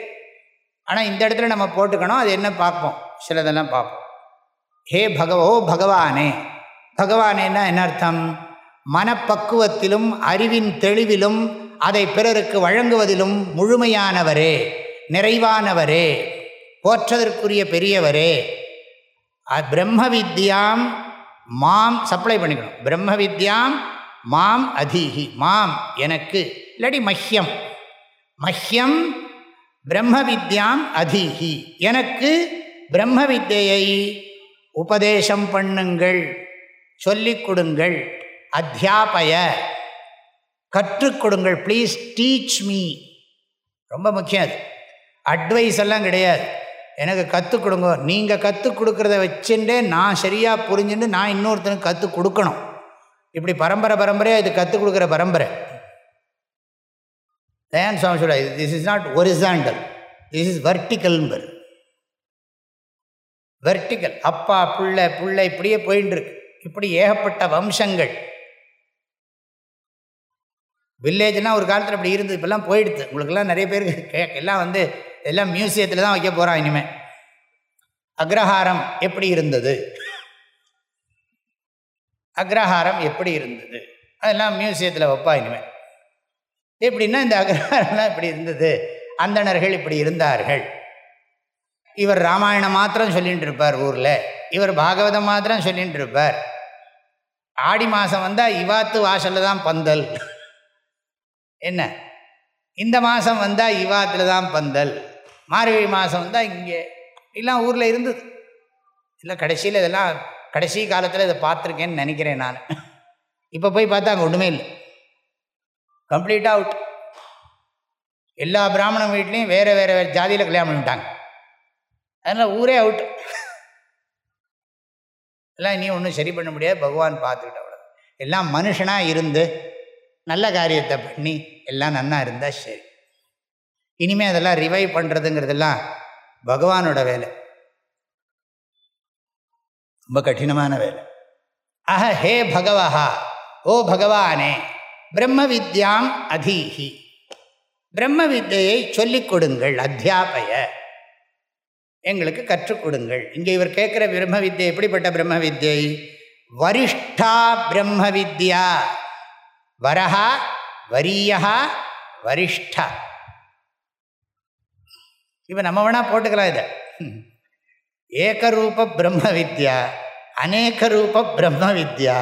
ஆனால் இந்த இடத்துல நம்ம போட்டுக்கணும் அது என்ன பார்ப்போம்? சிலதெல்லாம் பார்ப்போம். ஹே பகவோ பகவானே. பகவானேன்னா என்ன அர்த்தம்? மனப்பக்குவத்திலும் அறிவின் தெளிவிலும் அதை பிறருக்கு வழங்குவதிலும் முழுமையானவரே நிறைவானவரே போற்றதற்குரிய பெரியவரே. பிரம்ம வித்யாம் மாம் சப்ளை பண்ணிக்கணும். பிரம்ம வித்யாம் மாம் அதிகி மாம் எனக்கு இல்லாடி மஹ்யம். மஹ்யம் பிரம்ம வித்யாம் அதீஹி. எனக்கு பிரம்ம வித்தியை உபதேசம் பண்ணுங்கள் சொல்லிக் கொடுங்கள் அத்தியாபய கற்றுக் கொடுங்கள். ப்ளீஸ் டீச் மீ ரொம்ப முக்கியம் அது. அட்வைஸ் எல்லாம் கிடையாது. எனக்கு கற்றுக் கொடுங்க. நீங்கள் கற்றுக் கொடுக்குறத வச்சுட்டே நான் சரியாக புரிஞ்சுட்டு நான் இன்னொருத்தனுக்கு கற்றுக் கொடுக்கணும். இப்படி பரம்பரை பரம்பரையாக இது கற்றுக் கொடுக்குற பரம்பரை. தயான் சுவாமி சொல்ல this is not horizontal this is வர்டிக்கல்ம்பர் vertical அப்பா பிள்ளை பிள்ளை இப்படியே போயின்னு இருக்கு. இப்படி ஏகப்பட்ட வம்சங்கள். வில்லேஜ்னால் ஒரு காலத்தில் அப்படி இருந்தது. இப்பெல்லாம் போயிடுது. உங்களுக்கெல்லாம் நிறைய பேருக்கு கே எல்லாம் வந்து எல்லாம் மியூசியத்தில் தான் வைக்க போகிறான் இனிமேல் அக்ரஹாரம் எப்படி இருந்தது? அக்ரஹாரம் எப்படி இருந்தது? அதெல்லாம் மியூசியத்தில் வைப்பா இனிமேல் எப்படின்னா இந்த அக்ரஹாரம்லாம் இப்படி இருந்தது? அந்தணர்கள் இப்படி இருந்தார்கள். இவர் ராமாயணம் மாத்திரம் சொல்லிகிட்டு இருப்பார் ஊரில். இவர் பாகவதம் மாத்திரம் சொல்லிகிட்டு இருப்பார். ஆடி மாதம் வந்தால் இவாத்து வாசலில் தான் பந்தல். என்ன? இந்த மாதம் வந்தால் இவாத்தில் தான் பந்தல். மார்கழி மாதம் தான் இங்கே. எல்லாம் ஊரில் இருந்தது. இல்லை கடைசியில் இதெல்லாம் கடைசி காலத்தில் இதை பார்த்துருக்கேன்னு நினைக்கிறேன் நான். இப்போ போய் பார்த்தா அங்கே ஒன்றுமே இல்லை. கம்ப்ளீட்டாக அவுட் எல்லா பிராமண வீட்லேயும் வேறு வேறு வேறு ஜாதியில் கல்யாணம் பண்ணிட்டாங்க அதனால் ஊரே அவுட் எல்லாம் இனி ஒன்றும் சரி பண்ண முடியாது. பகவான் பார்த்துக்கிட்ட அவ்வளோ எல்லாம் மனுஷனாக இருந்து நல்ல காரியத்தை பண்ணி எல்லாம் நன்னா இருந்தால் சரி. இனிமேல் அதெல்லாம் ரிவைவ் பண்ணுறதுங்கிறதெல்லாம் பகவானோட வேலை. ரொம்ப கடினமான வேலை. அஹ ஹே பகவஹா ஓ பகவானே பிரம்ம வித்யாம் அதீஹி. பிரம்ம வித்தியை சொல்லிக் கொடுங்கள் அத்தியாபய. எங்களுக்கு கற்றுக் கொடுங்கள். இங்கே இவர் கேட்குற பிரம்ம வித்யை எப்படிப்பட்ட பிரம்ம வித்யை வரிஷ்டா பிரம்ம வித்யா வரஹா வரியஹா வரிஷ்டா. இப்போ நம்ம வேணால் போட்டுக்கலாம் இதை. ஏகரூப பிரம்ம வித்யா அநேக ரூப பிரம்ம வித்யா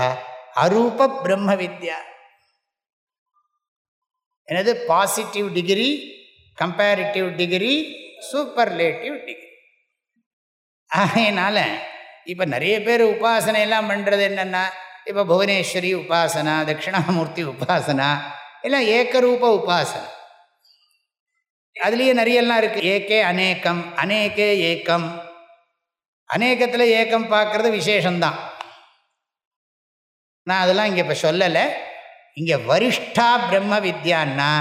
அரூப பிரம்ம வித்யா எனது positive degree comparative degree superlative degree ஆகையினால இப்போ நிறைய பேர் உபாசனை எல்லாம் பண்ணுறது என்னென்னா இப்போ புவனேஸ்வரி உபாசனா தட்சிணாமூர்த்தி உபாசனா எல்லாம் ஏக்கரூப உபாசனை. அதுலேயே நிறையெல்லாம் இருக்குது ஏகே அநேக்கம் அநேகே ஏக்கம் அநேகத்தில் ஏக்கம் பார்க்குறது விசேஷந்தான் நான் அதெல்லாம் இங்கே இப்போ சொல்லலை. இங்கே வரிஷ்டா பிரம்ம வித்யான்னா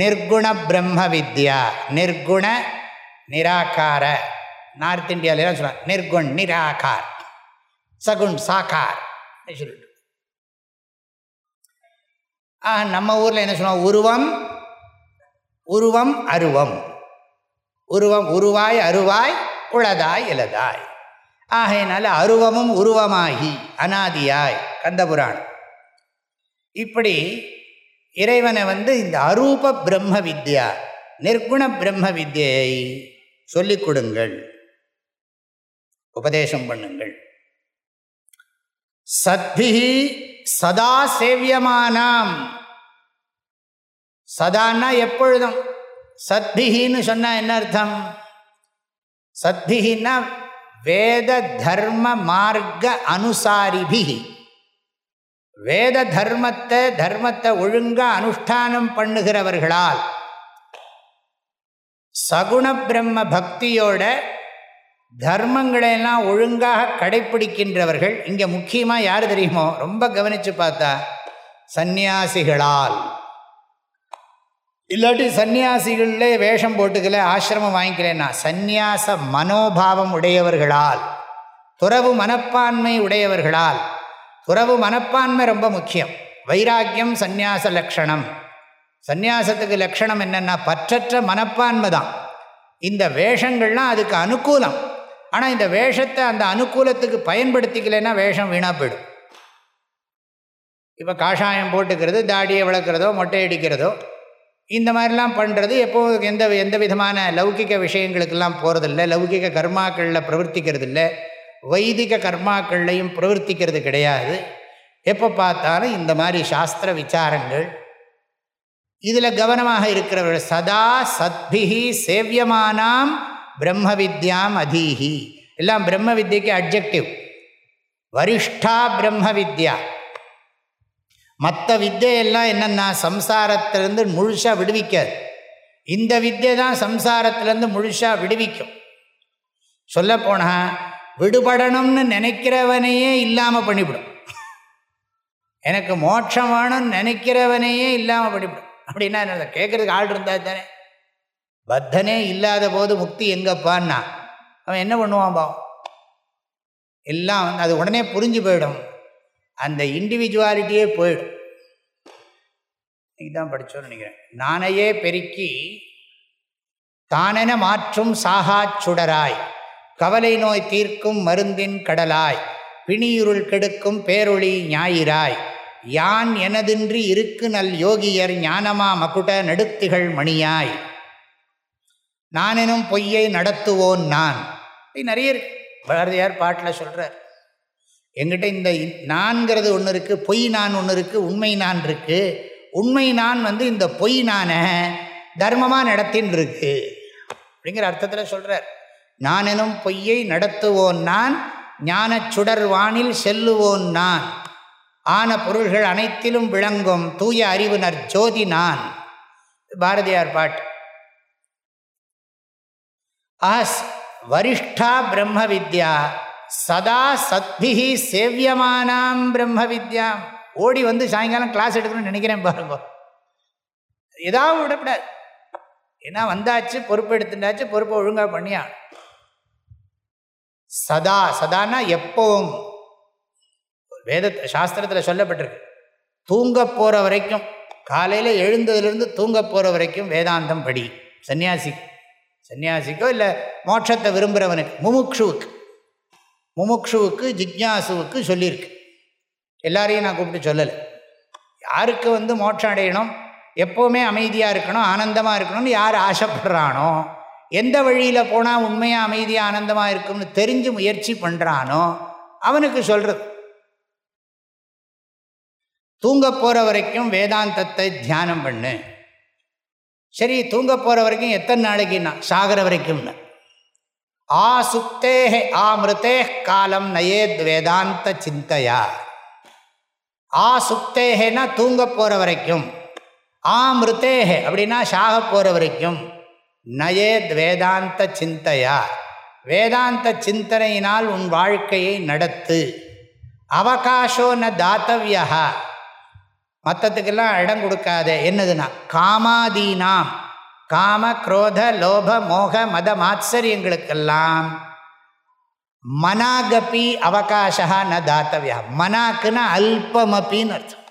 நிர்குண பிரம்ம வித்யா. நிர்குண நிராகார. நார்த் இந்தியாவிலாம் சொல்லுவாங்க. நிர்குண் நிராகார். சகுண் சாக்கார் சொல்லிட்டு. நம்ம ஊரில் என்ன சொல்லுவோம் உருவம் உருவம் அருவம். உருவம் உருவாய் அருவாய் உளதாய் இலதாய் ஆகையினால அருவமும் உருவமாகி அனாதியாய் கந்தபுராணம். இப்படி இறைவனை வந்து இந்த அரூப பிரம்ம வித்யா நிர்குண பிரம்ம வித்யை சொல்லிக் கொடுங்கள். உபதேசம் பண்ணுங்கள். சத்பிகி சதா சேவியமானாம். சதான்னா எப்பொழுதும் சத்பிகின்னு சொன்னால் என்ன அர்த்தம்? சத்பிகின்னா வேத தர்ம மார்க்க அனுசாரிபிகி வேத தர்மத்தை தர்மத்தை ஒழுங்காக அனுஷ்டானம் பண்ணுகிறவர்களால் சகுண பிரம்ம பக்தியோட தர்மங்களையெல்லாம் ஒழுங்காக கடைப்பிடிக்கின்றவர்கள் இங்கே முக்கியமாக யார் தெரியுமோ? ரொம்ப கவனித்து பார்த்தா சந்நியாசிகளால். இல்லாட்டி சந்நியாசிகளில் வேஷம் போட்டுக்கல ஆசிரமம் வாங்கிக்கலன்னா சந்நியாச மனோபாவம் உடையவர்களால் துறவு மனப்பான்மை உடையவர்களால் துறவு மனப்பான்மை ரொம்ப முக்கியம். வைராக்கியம் சந்நியாச லக்ஷணம் சந்நியாசத்துக்கு லட்சணம் என்னென்னா பற்றற்ற மனப்பான்மை தான். இந்த வேஷங்கள்லாம் அதுக்கு அனுகூலம். ஆனால் இந்த வேஷத்தை அந்த அனுகூலத்துக்கு பயன்படுத்திக்கலைன்னா வேஷம் வீணாக போயிடும். இப்போ காஷாயம் போட்டுக்கிறது தாடியை வளர்க்குறதோ மொட்டை அடிக்கிறதோ இந்த மாதிரிலாம் பண்ணுறது எப்போ எந்த எந்த விதமான லௌகிக விஷயங்களுக்கெல்லாம் போகிறதில்ல லௌகிக கர்மாக்களில் பிரவர்த்திக்கிறது இல்லை வைதிக கர்மாக்கள்லையும் பிரவர்த்திக்கிறது கிடையாது. எப்போ பார்த்தாலும் இந்த மாதிரி சாஸ்திர விசாரங்கள் இதில் கவனமாக இருக்கிறவர்கள் சதா சத்பிகி சேவியமானாம் பிரம்ம வித்யாம் அதீஹி. எல்லாம் பிரம்ம வித்யக்கு அப்ஜெக்டிவ் வரிஷ்டா பிரம்ம வித்யா. மற்ற வித்தையெல்லாம் என்னென்னா சம்சாரத்திலேருந்து முழுசாக விடுவிக்காது. இந்த வித்தை தான் சம்சாரத்திலேருந்து முழுசாக விடுவிக்கும். சொல்லப்போனால் விடுபடணும்னு நினைக்கிறவனையே இல்லாமல் பண்ணிவிடும். எனக்கு மோட்சம் வேணும்னு நினைக்கிறவனையே இல்லாமல் பண்ணிவிடும். அப்படின்னா என்ன கேட்குறதுக்கு ஆள் இருந்தால் தானே. பத்தனே இல்லாத போது முக்தி எங்கப்பான்னா அவன் என்ன பண்ணுவான் பாவம்? எல்லாம் அது உடனே புரிஞ்சு போயிடும். அந்த இண்டிவிஜுவாலிட்டியே போயிடும். இதுதான் படித்தோன்னு நினைக்கிறேன். நானையே பெருக்கி தானென மாற்றும் சாகா சுடராய் கவலை நோய் தீர்க்கும் மருந்தின் கடலாய் பிணியுருள் கெடுக்கும் பேரொளி ஞாயிறாய் யான் எனதின்றி இருக்கு நல் யோகியர் ஞானமா மகுட நடுத்திகள் மணியாய். நானெனும் பொய்யை நடத்துவோன் நான். நிறைய இருக்கு. பாரதியார் பாட்டில் சொல்கிறார் எங்கிட்ட இந்த நான்கிறது ஒன்று இருக்குது பொய் நான் ஒன்று இருக்குது உண்மை நான் இருக்குது உண்மை நான் வந்து இந்த பொய் நானை தர்மமாக நடத்தின்னு இருக்கு. அப்படிங்கிற அர்த்தத்தில் சொல்கிறார் நான் எனும் பொய்யை நடத்துவோன் நான் ஞான சுடர்வானில் செல்லுவோன் நான். ஆன பொருள்கள் அனைத்திலும் விளங்கும் தூய அறிவுனர் ஜோதி நான். பாரதியார் பாட்டு. ஆஸ் வரிஷ்டா பிரம்ம வித்யா. சதா சத்பிகி சேவியமானாம் பிரம்ம வித்யாம் ஓடி வந்து சாயங்காலம் கிளாஸ் எடுக்கணும்னு நினைக்கிறேன் பாருங்க. ஏதாவது விடக்கூடாது ஏன்னா வந்தாச்சு பொறுப்பு எடுத்துட்டாச்சு பொறுப்பை ஒழுங்காக பண்ணியா? சதா சதானா எப்பவும். வேத சாஸ்திரத்தில் சொல்லப்பட்டிருக்கு. தூங்க போகிற வரைக்கும் காலையில் எழுந்ததுலேருந்து தூங்க போகிற வரைக்கும் வேதாந்தம் படி. சன்னியாசி. சன்னியாசிக்கோ இல்லை மோட்சத்தை விரும்புகிறவனுக்கு முமுக்ஷுவுக்கு. முமுக்ஷுவுக்கு ஜிக்யாசுவுக்கு சொல்லியிருக்கு. எல்லாரையும் நான் கூப்பிட்டு சொல்லலை. யாருக்கு வந்து மோட்சம் அடையணும்? எப்போவுமே அமைதியாக இருக்கணும் ஆனந்தமாக இருக்கணும்னு யார் ஆசைப்படுறானோ? எந்த வழியில் போனால் உண்மையாக அமைதியாக ஆனந்தமாக இருக்கும்னு தெரிஞ்சு முயற்சி பண்ணுறானோ அவனுக்கு சொல்கிறது தூங்க போகிற வரைக்கும் வேதாந்தத்தை தியானம் பண்ணு. சரி தூங்க போகிற வரைக்கும் எத்தனை நாளைக்குன்னா? சாகிற வரைக்கும்னு. ஆ சுப்தேஹே ஆமிருத்தே காலம் நயேத் வேதாந்த சிந்தையா. ஆ சுக்தேகேனா தூங்க போகிற வரைக்கும். ஆ அப்படின்னா சாக போகிற வரைக்கும். நயேத் வேதாந்த சிந்தையா. வேதாந்த சிந்தனையினால் உன் வாழ்க்கையை நடத்து. அவகாசோ ந தாத்தவியா மற்றத்துக்கெல்லாம் இடம் கொடுக்காத. என்னதுன்னா காமாதீனாம். காம குரோத லோப மோக மத மாத்சரியங்களுக்கெல்லாம் மனாகப்பி அவகாசா ந தாத்தவியா. மனாக்குன்னா அல்பமப்பின்னு அர்த்தம்.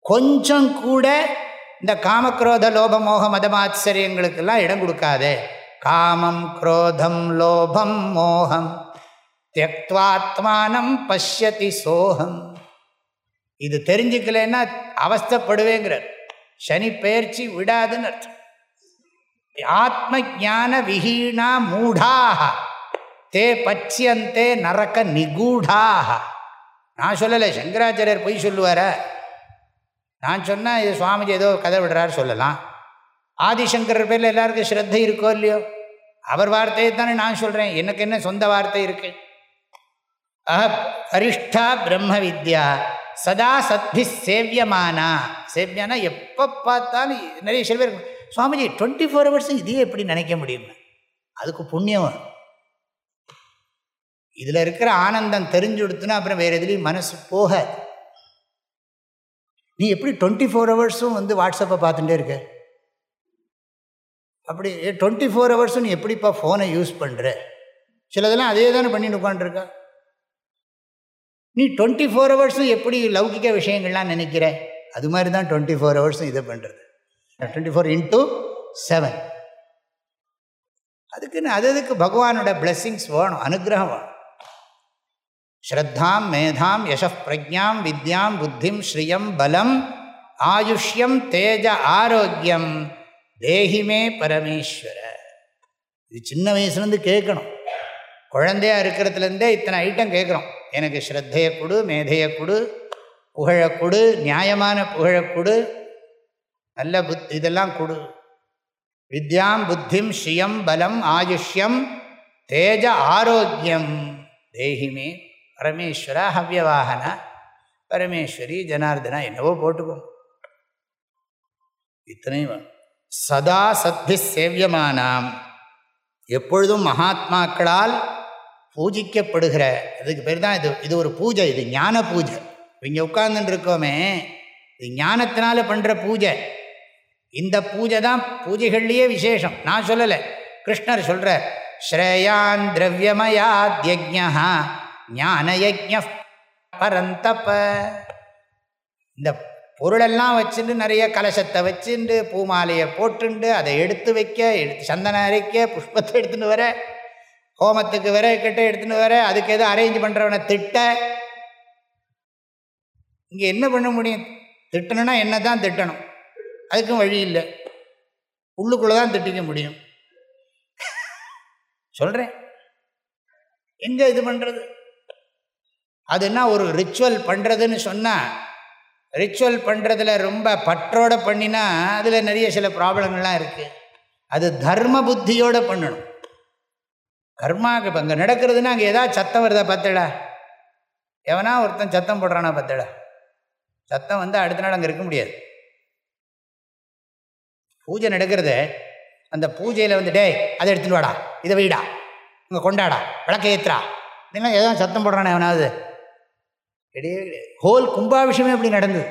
கொஞ்சம் கூட இந்த காமக்ரோத லோப மோக மதமாச்சரியங்களுக்கெல்லாம் இடம் கொடுக்காதே. காமம் குரோதம் லோபம் மோகம். தியக்துவாத்மானம் பஷ்யதி சோகம். இது தெரிஞ்சுக்கலன்னா அவஸ்தப்படுவேங்கிறார். சனி பெயர்ச்சி விடாதுன்னு அர்த்தம். ஆத்ம ஜான விஹீனா மூடாக தே பச்சியந்தே நரக்க நிகூடாக நான் சொல்லலை சங்கராச்சாரியர் பொய் சொல்லுவார. நான் சொன்னால் இது சுவாமிஜி ஏதோ கதை விடுறாரு சொல்லலாம். ஆதிசங்கரர் பேரில் எல்லாருக்கும் ஸ்ரத்தை இருக்கோ இல்லையோ? அவர் வார்த்தையை தானே நான் சொல்கிறேன் எனக்கு என்ன சொந்த வார்த்தை இருக்கு? அஹ அரிஷ்டா பிரம்ம வித்யா சதா சத்பி சேவியமானா சேவியானா எப்போ பார்த்தாலும் நிறைய சில பேர் சுவாமிஜி டுவெண்ட்டி ஃபோர் ஹவர்ஸும் இதையே எப்படி நினைக்க முடியும்? அதுக்கு புண்ணியம் இதில் இருக்கிற ஆனந்தம் தெரிஞ்சு கொடுத்துனா அப்புறம் வேறு எதுலேயும் மனசு போக நீ எப்படி டுவெண்ட்டி ஃபோர் ஹவர்ஸும் வந்து வாட்ஸ்அப்பை பார்த்துட்டே இருக்க? அப்படி டுவெண்ட்டி ஃபோர் ஹவர்ஸும் நீ எப்படிப்பா ஃபோனை யூஸ் பண்ணுற சிலதெல்லாம் அதே தானே பண்ணிட்டு உட்காந்துருக்க நீ டுவெண்ட்டி ஃபோர் ஹவர்ஸும் எப்படி லௌகிக்க விஷயங்கள்லாம் நினைக்கிற? அது மாதிரி தான் டுவெண்ட்டி ஃபோர் ஹவர்ஸும் இதை பண்ணுறது டுவெண்ட்டி ஃபோர் இன்ட்டு செவன் அதுக்குன்னு அது அதுக்கு பகவானோட பிளெஸ்ஸிங்ஸ் வேணும்? அனுகிரகம் வேணும். ஸ்ரத்தாம் மேதாம் யச பிரஜாம் வித்யாம் புத்திம் ஸ்ரீயம் பலம் ஆயுஷ்யம் தேஜ ஆரோக்கியம் தேஹிமே பரமேஸ்வர. இது சின்ன வயசுலேருந்து கேட்கணும். குழந்தையாக இருக்கிறதுலேருந்தே இத்தனை ஐட்டம் கேட்குறோம். எனக்கு ஸ்ரத்தையை கொடு மேதையை கொடு புகழை கொடு நியாயமான புகழை கொடு நல்ல புத் இதெல்லாம் கொடு. வித்யாம் புத்திம் ஸ்ரீயம் பலம் ஆயுஷ்யம் தேஜ ஆரோக்கியம். தேஹிமே பரமேஸ்வர ஹவ்யவாகன. பரமேஸ்வரி ஜனார்தனா என்னவோ போட்டுக்கோ. இத்தனையும் சதா சத்பி சேவியமானாம். எப்பொழுதும் மகாத்மாக்களால் பூஜிக்கப்படுகிற அதுக்கு பேர் தான் இது இது ஒரு பூஜை இது ஞான பூஜை. இங்கே உட்கார்ந்துட்டு இருக்கோமே இது ஞானத்தினால பண்ணுற பூஜை. இந்த பூஜை தான் பூஜைகள்லேயே விசேஷம். நான் சொல்லலை. கிருஷ்ணர் சொல்கிறார் ஸ்ரேயான் திரவியமயாத்யஜா ஞானயஜ பரந்தப்ப இந்த பொருளெல்லாம் வச்சுட்டு நிறைய கலசத்தை வச்சுண்டு பூமாலையை போட்டுண்டு அதை எடுத்து வைக்க எடுத்து சந்தன அரைக்க புஷ்பத்தை எடுத்துன்னு வர ஹோமத்துக்கு வர கிட்ட எடுத்துன்னு வர அதுக்கு எதுவும் அரேஞ்ச் பண்ணுறவனை திட்ட. இங்கே என்ன பண்ண முடியும்? திட்டணும்னா என்ன தான் திட்டணும்? அதுக்கும் வழி இல்லை. உள்ளுக்குள்ளே தான் திட்டிக்க முடியும். சொல்கிறேன் எங்கே இது பண்ணுறது அது என்ன ஒரு ரிச்சுவல் பண்ணுறதுன்னு சொன்னால் ரிச்சுவல் பண்ணுறதுல ரொம்ப பற்றோடு பண்ணினா அதில் நிறைய சில ப்ராப்ளங்கள்லாம் இருக்குது அது தர்ம புத்தியோடு பண்ணணும். கர்மா இப்போ அங்கே நடக்கிறதுனா அங்கே ஏதாவது சத்தம் வருதா பத்தடா? எவனா ஒருத்தன் சத்தம் போடுறானா பத்தடா? சத்தம் வந்து அடுத்த நாள் அங்கே இருக்க முடியாது. பூஜை நடக்கிறத அந்த பூஜையில் வந்து டே அதை எடுத்துட்டு வாடா இதை வீடா இங்கே கொண்டாடா விளக்க ஏத்துறா. இதெல்லாம் ஏதோ சத்தம் போடுறானே அவனாவது. கிடையவே கிடையாது ஹோல் கும்பாபிஷமே அப்படி நடந்தது?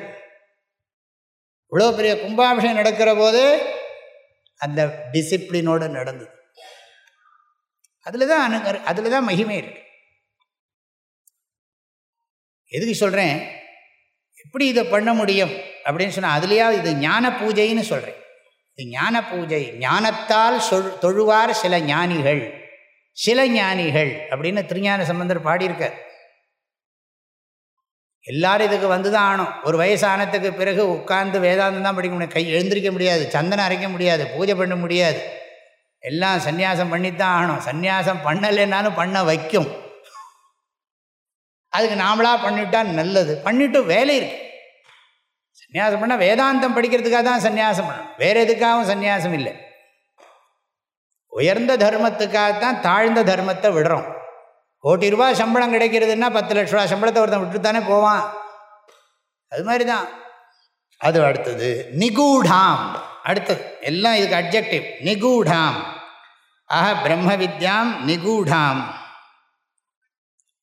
இவ்வளோ பெரிய கும்பாபிஷேகம் நடக்கிற போது அந்த டிசிப்ளினோடு நடந்தது. அதில் தான் அனு அதில் தான் மகிமை இருக்கு. எதுக்கு சொல்கிறேன் எப்படி இதை பண்ண முடியும்? அப்படின்னு சொன்னால் அதுலேயா இது ஞான பூஜைன்னு சொல்கிறேன் இது ஞான பூஜை. ஞானத்தால் சொல் தொழுவார் சில ஞானிகள். சில ஞானிகள் அப்படின்னு திருஞான சம்பந்தர் பாடியிருக்கார். எல்லாரும் இதுக்கு வந்து தான் ஆகணும். ஒரு வயசானத்துக்கு பிறகு உட்கார்ந்து வேதாந்தம் தான் படிக்க முடியும். கை எழுந்திரிக்க முடியாது சந்தனம் அரைக்க முடியாது பூஜை பண்ண முடியாது. எல்லாம் சந்நியாசம் பண்ணித்தான் ஆகணும். சந்நியாசம் பண்ணலைன்னாலும் பண்ண வைக்கும். அதுக்கு நாமளாக பண்ணிட்டா நல்லது. பண்ணிட்டு வேலை இருக்கு. சன்னியாசம் பண்ணால் வேதாந்தம் படிக்கிறதுக்காக தான் சன்னியாசம் பண்ணணும் வேறு எதுக்காகவும் சந்நியாசம் இல்லை. உயர்ந்த தர்மத்துக்காகத்தான் தாழ்ந்த தர்மத்தை விடுறோம். கோட்டி ரூபா சம்பளம் கிடைக்கிறதுன்னா பத்து லட்ச ரூபா சம்பளத்தை ஒருத்தன் விட்டு தானே போவான். அது மாதிரி தான் அது அடுத்தது நிகூடாம். அடுத்தது எல்லாம் இதுக்கு அப்ஜெக்டிவ் நிகூடாம். ஆக பிரம்ம வித்யாம் நிகூடாம்.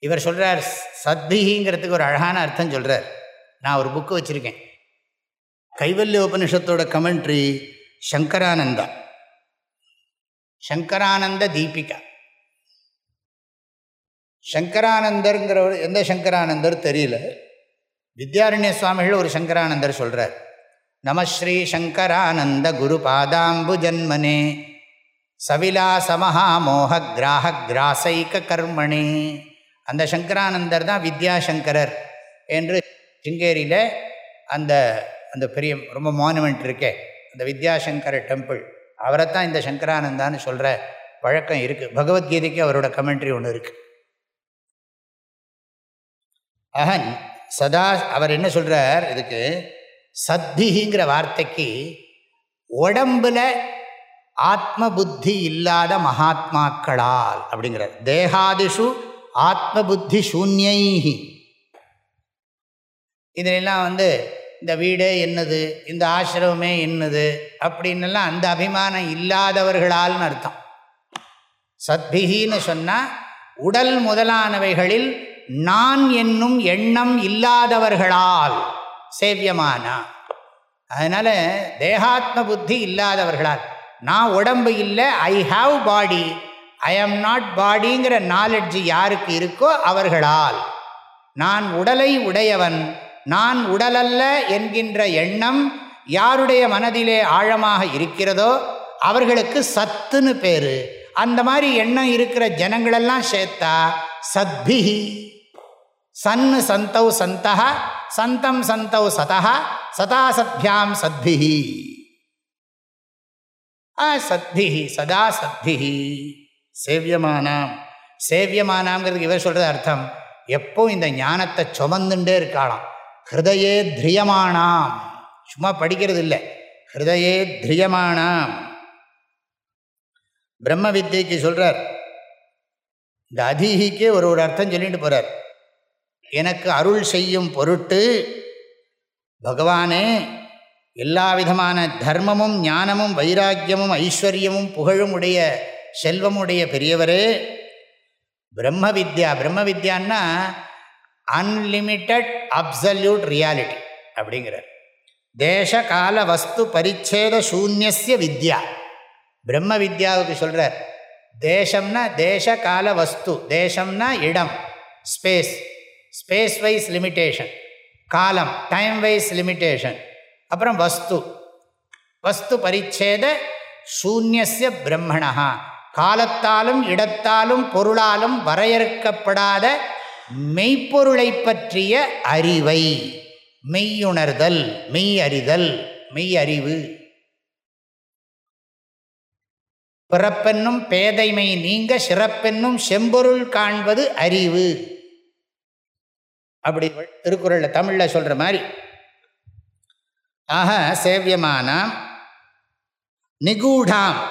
இவர் சொல்கிறார் சத்பிகிங்கிறதுக்கு ஒரு அழகான அர்த்தம் சொல்கிறார் நான் ஒரு புக்கு வச்சுருக்கேன். கைவல்ய உபனிஷத்தோட கமெண்ட்ரி சங்கரானந்தா. சங்கரானந்த தீபிகா. சங்கரானந்தருங்கிறவர் எந்த சங்கரானந்தர் தெரியல. வித்யாரண்ய சுவாமிகள் ஒரு சங்கரானந்தர் சொல்கிறார் நமஸ்ரீ சங்கரானந்த குரு பாதாம்பு ஜன்மனே சவிலாசமஹாமோக கிராக கிராசைக்க கர்மணி. அந்த சங்கரானந்தர் தான் வித்யாசங்கரர் என்று சிங்கேரியில் அந்த அந்த பெரிய ரொம்ப மானுமெண்ட் இருக்கே. அந்த வித்யாசங்கர டெம்பிள் அவரை தான் இந்த சங்கரானந்தான்னு சொல்கிற வழக்கம் இருக்குது பகவத்கீதைக்கு அவரோட கமெண்ட்ரி ஒன்று இருக்குது அகன் சதா அவர் என்ன சொல்கிறார் இதுக்கு சத்திகிங்கிற வார்த்தைக்கு உடம்புல ஆத்ம புத்தி இல்லாத மகாத்மாக்களால் அப்படிங்கிறார். தேகாதிஷு ஆத்ம புத்தி சூன்யைஹி. இதெல்லாம் வந்து இந்த வீடே என்னது? இந்த ஆசிரமமே என்னது? அப்படின்னுலாம் அந்த அபிமானம் இல்லாதவர்களால்னு அர்த்தம். சத்பிகின்னு சொன்னால் உடல் முதலானவைகளில் நான் என்னும் எண்ணம் இல்லாதவர்களால் சேவியமானா. அதனால் தேகாத்ம புத்தி இல்லாதவர்களால். நான் உடம்பு இல்லை I have body I am not பாடிங்கிற knowledge யாருக்கு இருக்கோ அவர்களால். நான் உடலை உடையவன். நான் உடலல்ல என்கின்ற எண்ணம் யாருடைய மனதிலே ஆழமாக இருக்கிறதோ அவர்களுக்கு சத்துன்னு பேர். அந்த மாதிரி எண்ணம் இருக்கிற ஜனங்களெல்லாம் சேர்த்தா சத்பிஹி. சன்னு சந்தௌ சந்தா சந்தம் சந்தௌ சதா சதா சத்யாம் சத்பிஹி. ஆ சத்பிஹி சதா சத்பிஹி. சேவியமானாம். சேவியமானாம்ங்கிறதுக்கு இவர் சொல்கிறது அர்த்தம். எப்போ இந்த ஞானத்தை சுமந்துட்டே இருக்காளாம். ஹிருதயே திரியமானாம். சும்மா படிக்கிறது இல்லை ஹிருதயே திரியமானாம். பிரம்ம வித்தியக்கு சொல்கிறார் இந்த அதிகிக்கே ஒரு ஒரு அர்த்தம் சொல்லிட்டு போகிறார் எனக்கு அருள் செய்யும் பொருட்டு பகவானே எல்லா விதமான தர்மமும் ஞானமும் வைராக்கியமும் ஐஸ்வர்யமும் புகழும் உடைய செல்வமுடைய பெரியவரே பிரம்ம வித்யா. பிரம்ம வித்யான்னா அன்லிமிட்டட் அப்சல்யூட் ரியாலிட்டி அப்படிங்கிறார். தேச கால வஸ்து பரிச்சேத சூன்யசிய வித்யா. பிரம்ம வித்யாவுக்கு சொல்கிறார் தேசம்னா தேச கால வஸ்து தேசம்னா இடம் ஸ்பேஸ் ஸ்பேஸ் வைஸ் லிமிட்டேஷன் காலம் டைம் வைஸ் லிமிட்டேஷன் அப்புறம் வஸ்து வஸ்து பரிச்சேத சூன்யசிய பிரம்மணா. காலத்தாலும் இடத்தாலும் பொருளாலும் வரையறுக்கப்படாத மெய்ப்பொருளை பற்றிய அறிவை. மெய்யுணர்தல் மெய் அறிதல் மெய் அறிவு பிறப்பென்னும் பேதைமை நீங்க சிறப்பென்னும் செம்பொருள் காண்பது அறிவு. அப்படி திருக்குறளில் தமிழில் சொல்கிற மாதிரி. ஆக சேவியமானாம். நிகூடாம்.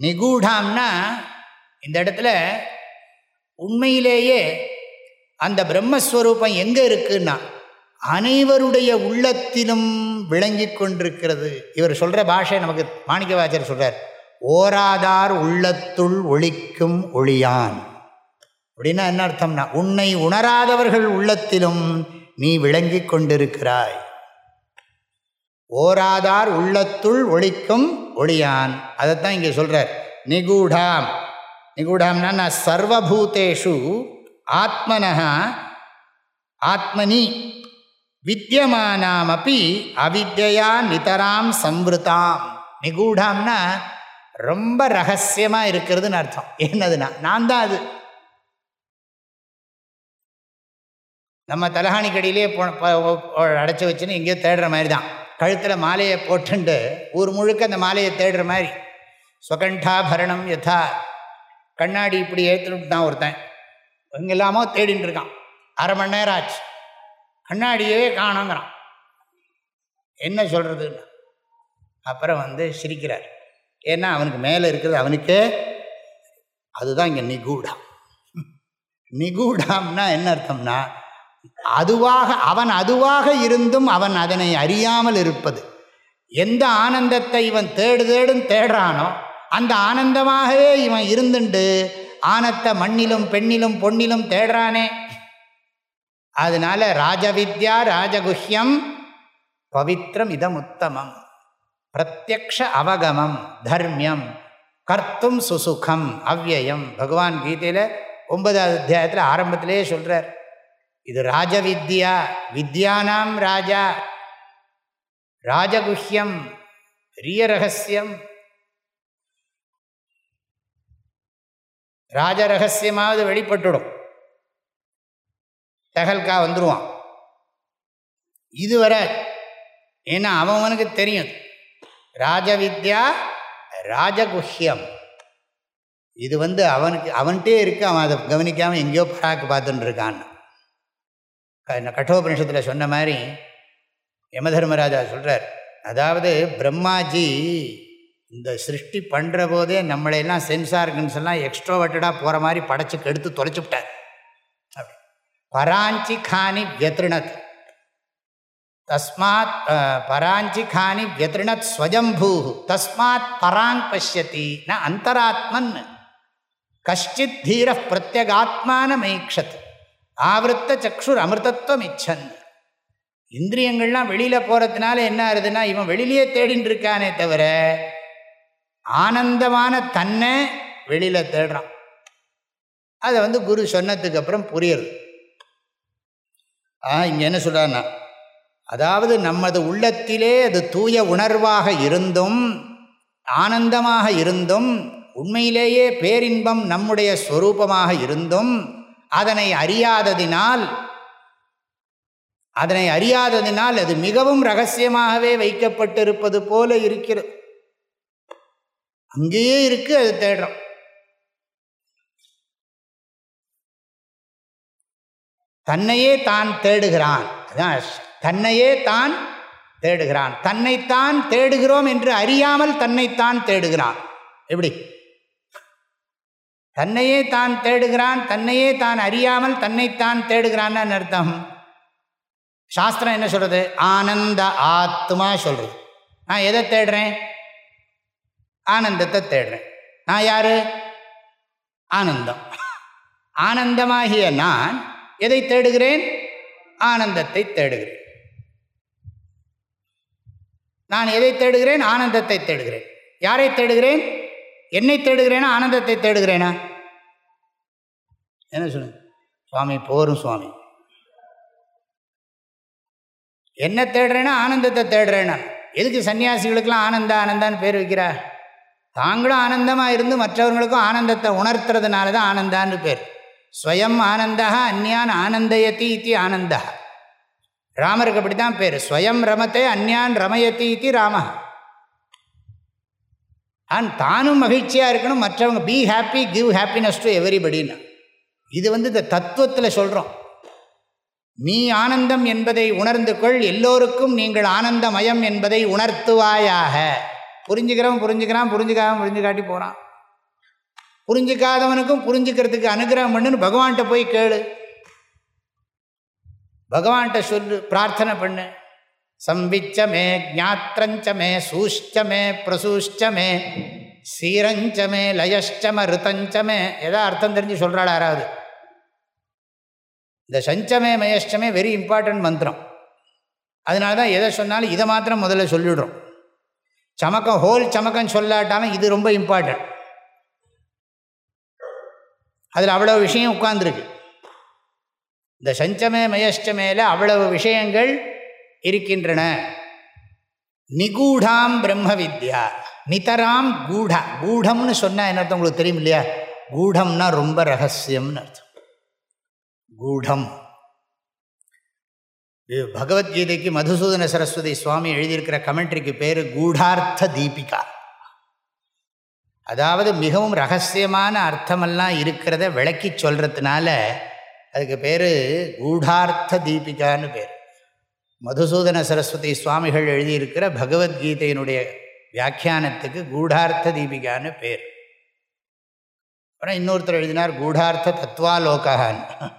நிகூடாம்னா இந்த இடத்துல உண்மையிலேயே அந்த பிரம்மஸ்வரூபம் எங்கே இருக்குன்னா அனைவருடைய உள்ளத்திலும் விளங்கி கொண்டிருக்கிறது. இவர் சொல்கிற பாஷை நமக்கு மாணிக்கவாச்சர் சொல்கிறார் ஓராதார் உள்ளத்துள் ஒழிக்கும் ஒளியான். அப்படின்னா என்ன அர்த்தம்னா உன்னை உணராதவர்கள் உள்ளத்திலும் நீ விளங்கி கொண்டிருக்கிறாய். ஓராதார் உள்ளத்துள் ஒழிக்கும் ஒளியான். அதைத்தான் இங்கே சொல்கிறார் நிகூடாம். நிகூடாம்னா நான் சர்வபூதேஷு ஆத்மனா ஆத்மனி வித்தியமானாம் அப்படி அவித்யா நிதராம் சம்ருதாம் நிகூடாம்னா ரொம்ப ரகசியமாக இருக்கிறதுன்னு அர்த்தம். என்னதுன்னா நான் தான் அது. நம்ம தலகாணி கடியிலே அடைச்சி வச்சுன்னு எங்கேயோ தேடுற மாதிரி தான். கழுத்தில் மாலையை போட்டுண்டு ஊர் முழுக்க அந்த மாலையை தேடுற மாதிரி. ஸ்வகண்டாபரணம் யதா. கண்ணாடி இப்படி ஏற்றுட்டு தான் ஒருத்தன். எங்கெல்லாமோ தேடின்னு இருக்கான். அரை மணி நேரம் ஆச்சு. கண்ணாடியே காணுங்கிறான். என்ன சொல்கிறதுன்னு அப்புறம் வந்து சிரிக்கிறார். ஏன்னா அவனுக்கு மேலே இருக்கிறது அவனுக்கே அதுதான் இங்கே நிகூடம். நிகூடாம்னா என்ன அர்த்தம்னா அதுவாக அவன் அதுவாக இருந்தும் அவன் அதனை அறியாமல் இருப்பது. எந்த ஆனந்தத்தை இவன் தேடு தேடும் தேடுறானோ அந்த ஆனந்தமாகவே இவன் இருந்துண்டு. ஆனத்தை மண்ணிலும் பெண்ணிலும் பொன்னிலும் தேடுறானே. அதனால ராஜவித்யா ராஜகுஹ்யம் பவித்ரம் இதம் உத்தமம் பிரத்யக்ஷ அவகமம் தர்மியம் கர்த்தும் சுசுகம் அவ்வயம். பகவான் கீதையில் ஒன்பதாவது அத்தியாயத்தில் ஆரம்பத்திலே சொல்கிறார் இது ராஜவித்யா வித்யானாம் ராஜா. ராஜகுஹ்யம் பெரிய ரகசியம். ராஜ ரகசியமாவது வெளிப்பட்டுடும் தகல்கா வந்துடுவான் இது வர ஏன்னா அவனுக்கு தெரியும். ராஜவித்யா ராஜகுஹ்யம். இது வந்து அவனுக்கு அவன்கிட்டே இருக்கு அவன் அதை கவனிக்காமல் எங்கேயோ பராக்கு பார்த்துட்டு இருக்கான்னு கட்டோபனிஷத்தில் சொன்ன மாதிரி யமதர்மராஜா சொல்கிறார் அதாவது பிரம்மாஜி இந்த சிருஷ்டி பண்ணுற போதே நம்மளையெல்லாம் சென்சார் எல்லாம் எக்ஸ்ட்ரோவர்ட்டடாக போகிற மாதிரி படைச்சு கெடுத்து தொலைச்சுவிட்டார் பராஞ்சி காணி வியத்ருணத். தஸ்மாத் பராஞ்சி காணி வியத்ருணத் ஸ்வஜம்பூ தஸ்மாத் பராங் பசியத்தி ந அந்தராத்மன். கஷ்டித் தீர பிரத்யகாத்மான மைக்ஷத் ஆவருத்த சக்ஷுர் அமிர்தத்துவம் இச்சன் இந்திரியங்கள்லாம் வெளியில் போகிறதுனால என்ன ஆகுதுன்னா இவன் வெளியிலேயே தேடின்னு இருக்கானே தவிர ஆனந்தமான தன்னை வெளியில் தேடுறான். அதை வந்து குரு சொன்னதுக்கு அப்புறம் புரியுது. ஆ இங்கே என்ன சொல்கிறான்னா அதாவது நமது உள்ளத்திலே அது தூய உணர்வாக இருந்தும் ஆனந்தமாக இருந்தும் உண்மையிலேயே பேரின்பம் நம்முடைய ஸ்வரூபமாக இருந்தும் அதனை அறியாததினால் அதனை அறியாததினால் அது மிகவும் ரகசியமாகவே வைக்கப்பட்டிருப்பது போல இருக்கிறது. அங்கேயே இருக்கு அது தேடுறோம் தன்னையே தான் தேடுகிறான். அதான் தன்னையே தான் தேடுகிறான். தன்னைத்தான் தேடுகிறோம் என்று அறியாமல் தன்னைத்தான் தேடுகிறான். எப்படி? தன்னையே தான் தேடுகிறான் தன்னையே தான் அறியாமல் தன்னைத்தான் தேடுகிறான்னு அர்த்தம்? சாஸ்திரம் என்ன சொல்கிறது ஆனந்த ஆத்மா சொல்கிறது நான் எதை தேடுறேன்? ஆனந்தத்தை தேடுறேன். நான் யார்? ஆனந்தம். ஆனந்தமாகிய நான் எதை தேடுகிறேன்? ஆனந்தத்தை தேடுகிறேன். நான் எதை தேடுகிறேன்? ஆனந்தத்தை தேடுகிறேன். யாரை தேடுகிறேன்? என்னை தேடுகிறேனா? ஆனந்தத்தை தேடுகிறேனா? என்ன சொல்லு சுவாமி போரும் சுவாமி. என்ன தேடுறேன்னா ஆனந்தத்தை தேடுறேன்னா எதுக்கு சன்னியாசிகளுக்கெல்லாம் ஆனந்த ஆனந்தான்னு பேர் வைக்கிறா? தாங்களும் ஆனந்தமாக இருந்து மற்றவர்களுக்கும் ஆனந்தத்தை உணர்த்துறதுனால தான் ஆனந்தான்னு பேர். ஸ்வயம் ஆனந்தா அந்யான் ஆனந்தயத்தி இத்தி ஆனந்தா ராமருக்கு அப்படி தான் பேர். ஸ்வயம் ரமத்தை அந்யான் ரமயத்தி இத்தி ராம அண்ட் தானும் மகிழ்ச்சியாக இருக்கணும் மற்றவங்க be happy give happiness to எவரிபடின்னு இது வந்து இந்த தத்துவத்தில் சொல்கிறோம் நீ ஆனந்தம் என்பதை உணர்ந்து கொள் எல்லோருக்கும் நீங்கள் ஆனந்தமயம் என்பதை உணர்த்துவாயாக. புரிஞ்சுக்கிறவன் புரிஞ்சுக்கிறான் புரிஞ்சுக்காம புரிஞ்சுக்காட்டி போகிறான் புரிஞ்சிக்காதவனுக்கும் புரிஞ்சுக்கிறதுக்கு அனுகிரகம் பண்ணுன்னு பகவான்கிட்ட போய் கேளு. பகவான்கிட்ட சொல்லு பிரார்த்தனை பண்ணு. சம்பிச்சமே ஜாத்திரஞ்சமே சூஷ்டமே பிரசூஷ்டமே சீரஞ்சமே லயஷ்டம ரிதஞ்சமே எதா அர்த்தம் தெரிஞ்சு சொல்கிறாள் யாராவது? இந்த சஞ்சமே மயஷ்டமே வெரி இம்பார்ட்டன்ட் மந்திரம். அதனால தான் எதை சொன்னாலும் இதை மாத்திரம் முதல்ல சொல்லிவிடுறோம் சமக்கம் ஹோல் சமக்கம் சொல்லாட்டாலும் இது ரொம்ப இம்பார்ட்டன்ட் அதில் அவ்வளோ விஷயம் உட்கார்ந்துருக்கு. இந்த சஞ்சமே மயஷ்டமேல அவ்வளவு விஷயங்கள் இருக்கின்றன. நிகூடாம் பிரம்ம வித்யா. நிதராம் கூடா. கூடம்னு சொன்னால் என்ன அர்த்தம் உங்களுக்கு தெரியும் இல்லையா? கூடம்னா ரொம்ப ரகசியம்னு அர்த்தம். கூடம். பகவத்கீதைக்கு மதுசூதன சரஸ்வதி சுவாமி எழுதியிருக்கிற கமெண்ட்ரிக்கு பேர் கூடார்த்த தீபிகா. அதாவது மிகவும் ரகசியமான அர்த்தமெல்லாம் இருக்கிறத விளக்கி சொல்கிறதுனால அதுக்கு பேர் கூடார்த்த தீபிகான்னு பேர். மதுசூதன சரஸ்வதி சுவாமிகள் எழுதியிருக்கிற பகவத்கீதையினுடைய வியாக்கியானத்துக்கு கூடார்த்த தீபிகான்னு பேர். அப்புறம் இன்னொருத்தர் எழுதினார் கூடார்த்த தத்வாலோகான்னு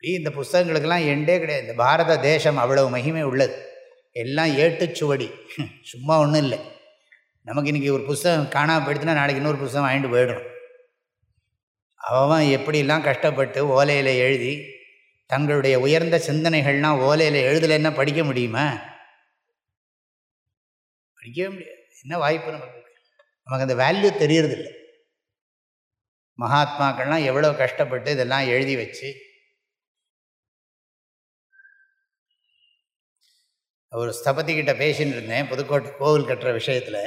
அப்படி இந்த புஸ்தகங்களுக்கெல்லாம் எண்டே கிடையாது. இந்த பாரத தேசம் அவ்வளவு மகிமை உள்ளது. எல்லாம் ஏட்டுச்சுவடி. சும்மா ஒன்றும் இல்லை. நமக்கு இன்றைக்கி ஒரு புஸ்தகம் காணாமல் போயிடுச்சுன்னா நாளைக்கு இன்னொரு புஸ்தகம் வாங்கிட்டு போயிடும் அவன் எப்படிலாம் கஷ்டப்பட்டு ஓலையில் எழுதி தங்களுடைய உயர்ந்த சிந்தனைகள்லாம் ஓலையில் எழுதலைன்னா படிக்க முடியுமா? படிக்கவே முடியாது. என்ன வாய்ப்பு நமக்கு? நமக்கு அந்த வேல்யூ தெரியறதில்லை. மகாத்மாக்கள்லாம் எவ்வளோ கஷ்டப்பட்டு இதெல்லாம் எழுதி வச்சு ஒரு ஸ்தபதிக்கிட்ட பேசின்னு இருந்தேன் புதுக்கோட்டை கோவில் கட்டுற விஷயத்தில்.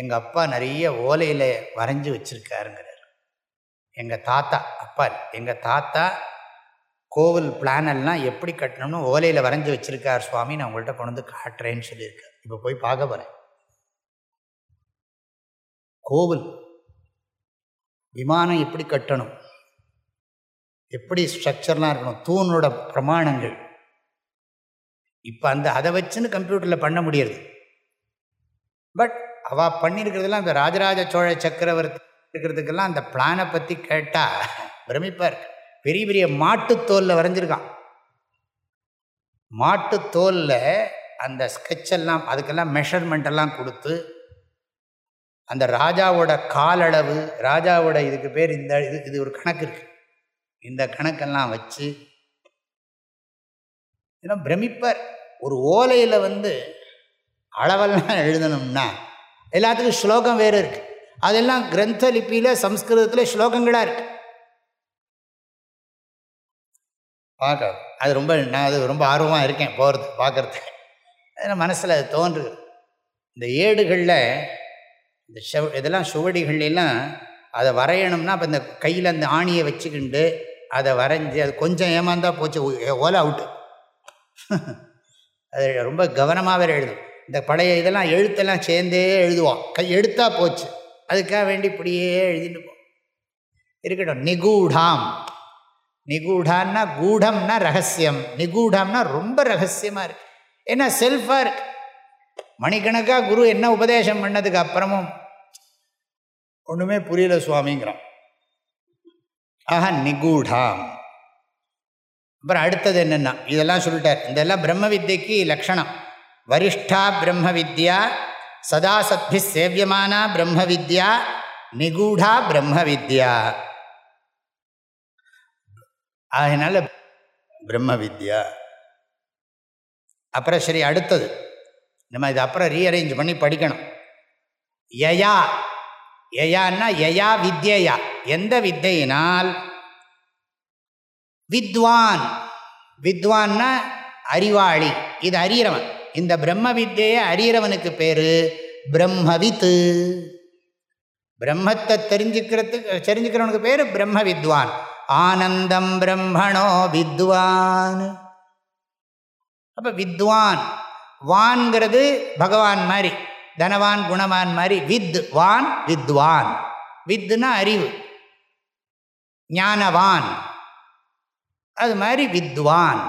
எங்கள் அப்பா நிறைய ஓலையில் வரைஞ்சி வச்சுருக்காருங்கிறார். எங்கள் தாத்தா அப்பா எங்கள் தாத்தா கோவில் பிளானெல்லாம் எப்படி கட்டணும்னு ஓலையில் வரைஞ்சி வச்சுருக்கார் சுவாமி நான் உங்கள்கிட்ட கொண்டு வந்து காட்டுறேன்னு சொல்லியிருக்கேன் இப்போ போய் பார்க்க போகிறேன் கோவில் விமானம் எப்படி கட்டணும்? எப்படி ஸ்ட்ரக்சர்லாம் இருக்கணும்? தூணோட பிரமாணங்கள் இப்போ அந்த அதை வச்சுன்னு கம்ப்யூட்டரில் பண்ண முடியாது பட் அவள் பண்ணியிருக்கிறதுலாம் இந்த ராஜராஜ சோழ சக்கரவர்த்தி இருக்கிறதுக்கெல்லாம் அந்த பிளானை பற்றி கேட்டால் பிரமிப்பார். பெரிய பெரிய மாட்டுத்தோலில் வரைஞ்சிருக்கான். மாட்டுத்தோலில் அந்த ஸ்கெட்செல்லாம் அதுக்கெல்லாம் மெஷர்மெண்ட் எல்லாம் கொடுத்து அந்த ராஜாவோட காலளவு ராஜாவோட இதுக்கு பேர் இந்த இது இது ஒரு கணக்கு இருக்குது இந்த கணக்கெல்லாம் வச்சு ஏன்னா பிரமிப்பர் ஒரு ஓலையில் வந்து அளவெல்லாம் எழுதணும்னா எல்லாத்துக்கும் ஸ்லோகம் வேறு இருக்குது அதெல்லாம் கிரந்த லிப்பியில் சம்ஸ்கிருதத்தில் ஸ்லோகங்களாக இருக்குது பார்க்க அது ரொம்ப நான் அது ரொம்ப ஆர்வமாக இருக்கேன் போகிறது பார்க்குறதுக்கு. அதில் மனசில் அது தோன்று இந்த ஏடுகளில் இந்த செவ் இதெல்லாம் சுவடிகள்லாம் அதை வரையணும்னா அப்போ இந்த கையில் அந்த ஆணியை வச்சுக்கிண்டு அதை வரைஞ்சி அது கொஞ்சம் ஏமாந்தா போச்சு ஓலை அவுட்டு அது ரொம்ப கவனமாக வேறு எழுதும். இந்த பழைய இதெல்லாம் எழுத்தெல்லாம் சேர்ந்தே எழுதுவோம் கை எழுத்தா போச்சு. அதுக்காக வேண்டி இப்படியே எழுதிட்டு போ. இருக்கட்டும். நிகூடாம். நிகூடான்னா கூடம்னா ரகசியம். நிகூடம்னா ரொம்ப ரகசியமாக இருக்கு. ஏன்னா செல்ஃபாக இருக்கு. மணிக்கணக்காக குரு என்ன உபதேசம் பண்ணதுக்கு அப்புறமும் ஒன்றுமே புரியல சுவாமிங்கிறான். ஆஹா நிகூடாம். அப்புறம் அடுத்தது என்னென்னா இதெல்லாம் சொல்லிட்டார். இதெல்லாம் பிரம்ம வித்யக்கு லக்ஷணம் வரிஷ்டா பிரம்ம வித்யா சதா சத்பி சேவியமானா பிரம்ம வித்யா நிகூடா பிரம்ம வித்யா. அதனால் பிரம்ம வித்யா. அப்புறம் சரி அடுத்தது. நம்ம இது அப்புறம் ரீஅரேஞ்ச் பண்ணி படிக்கணும். யயா. யயான்னா யயா வித்யா எந்த வித்தையினால்? வித்வான். வித்வான்னா அறிவாளி. இது அறியறவன் இந்த பிரம்ம வித்தியை அறியறவனுக்கு பேர் பிரம்மவித்து. பிரம்மத்தை தெரிஞ்சுக்கிறதுக்கு தெரிஞ்சுக்கிறவனுக்கு பேர் பிரம்ம வித்வான் ஆனந்தம் பிரம்மணோ வித்வான். அப்போ வித்வான் வான்கிறது பகவான் மாதிரி தனவான் குணவான் மாதிரி வித் வான் வித்வான். வித்துனா அறிவு. ஞானவான். அது மாதிரி வித்வான்.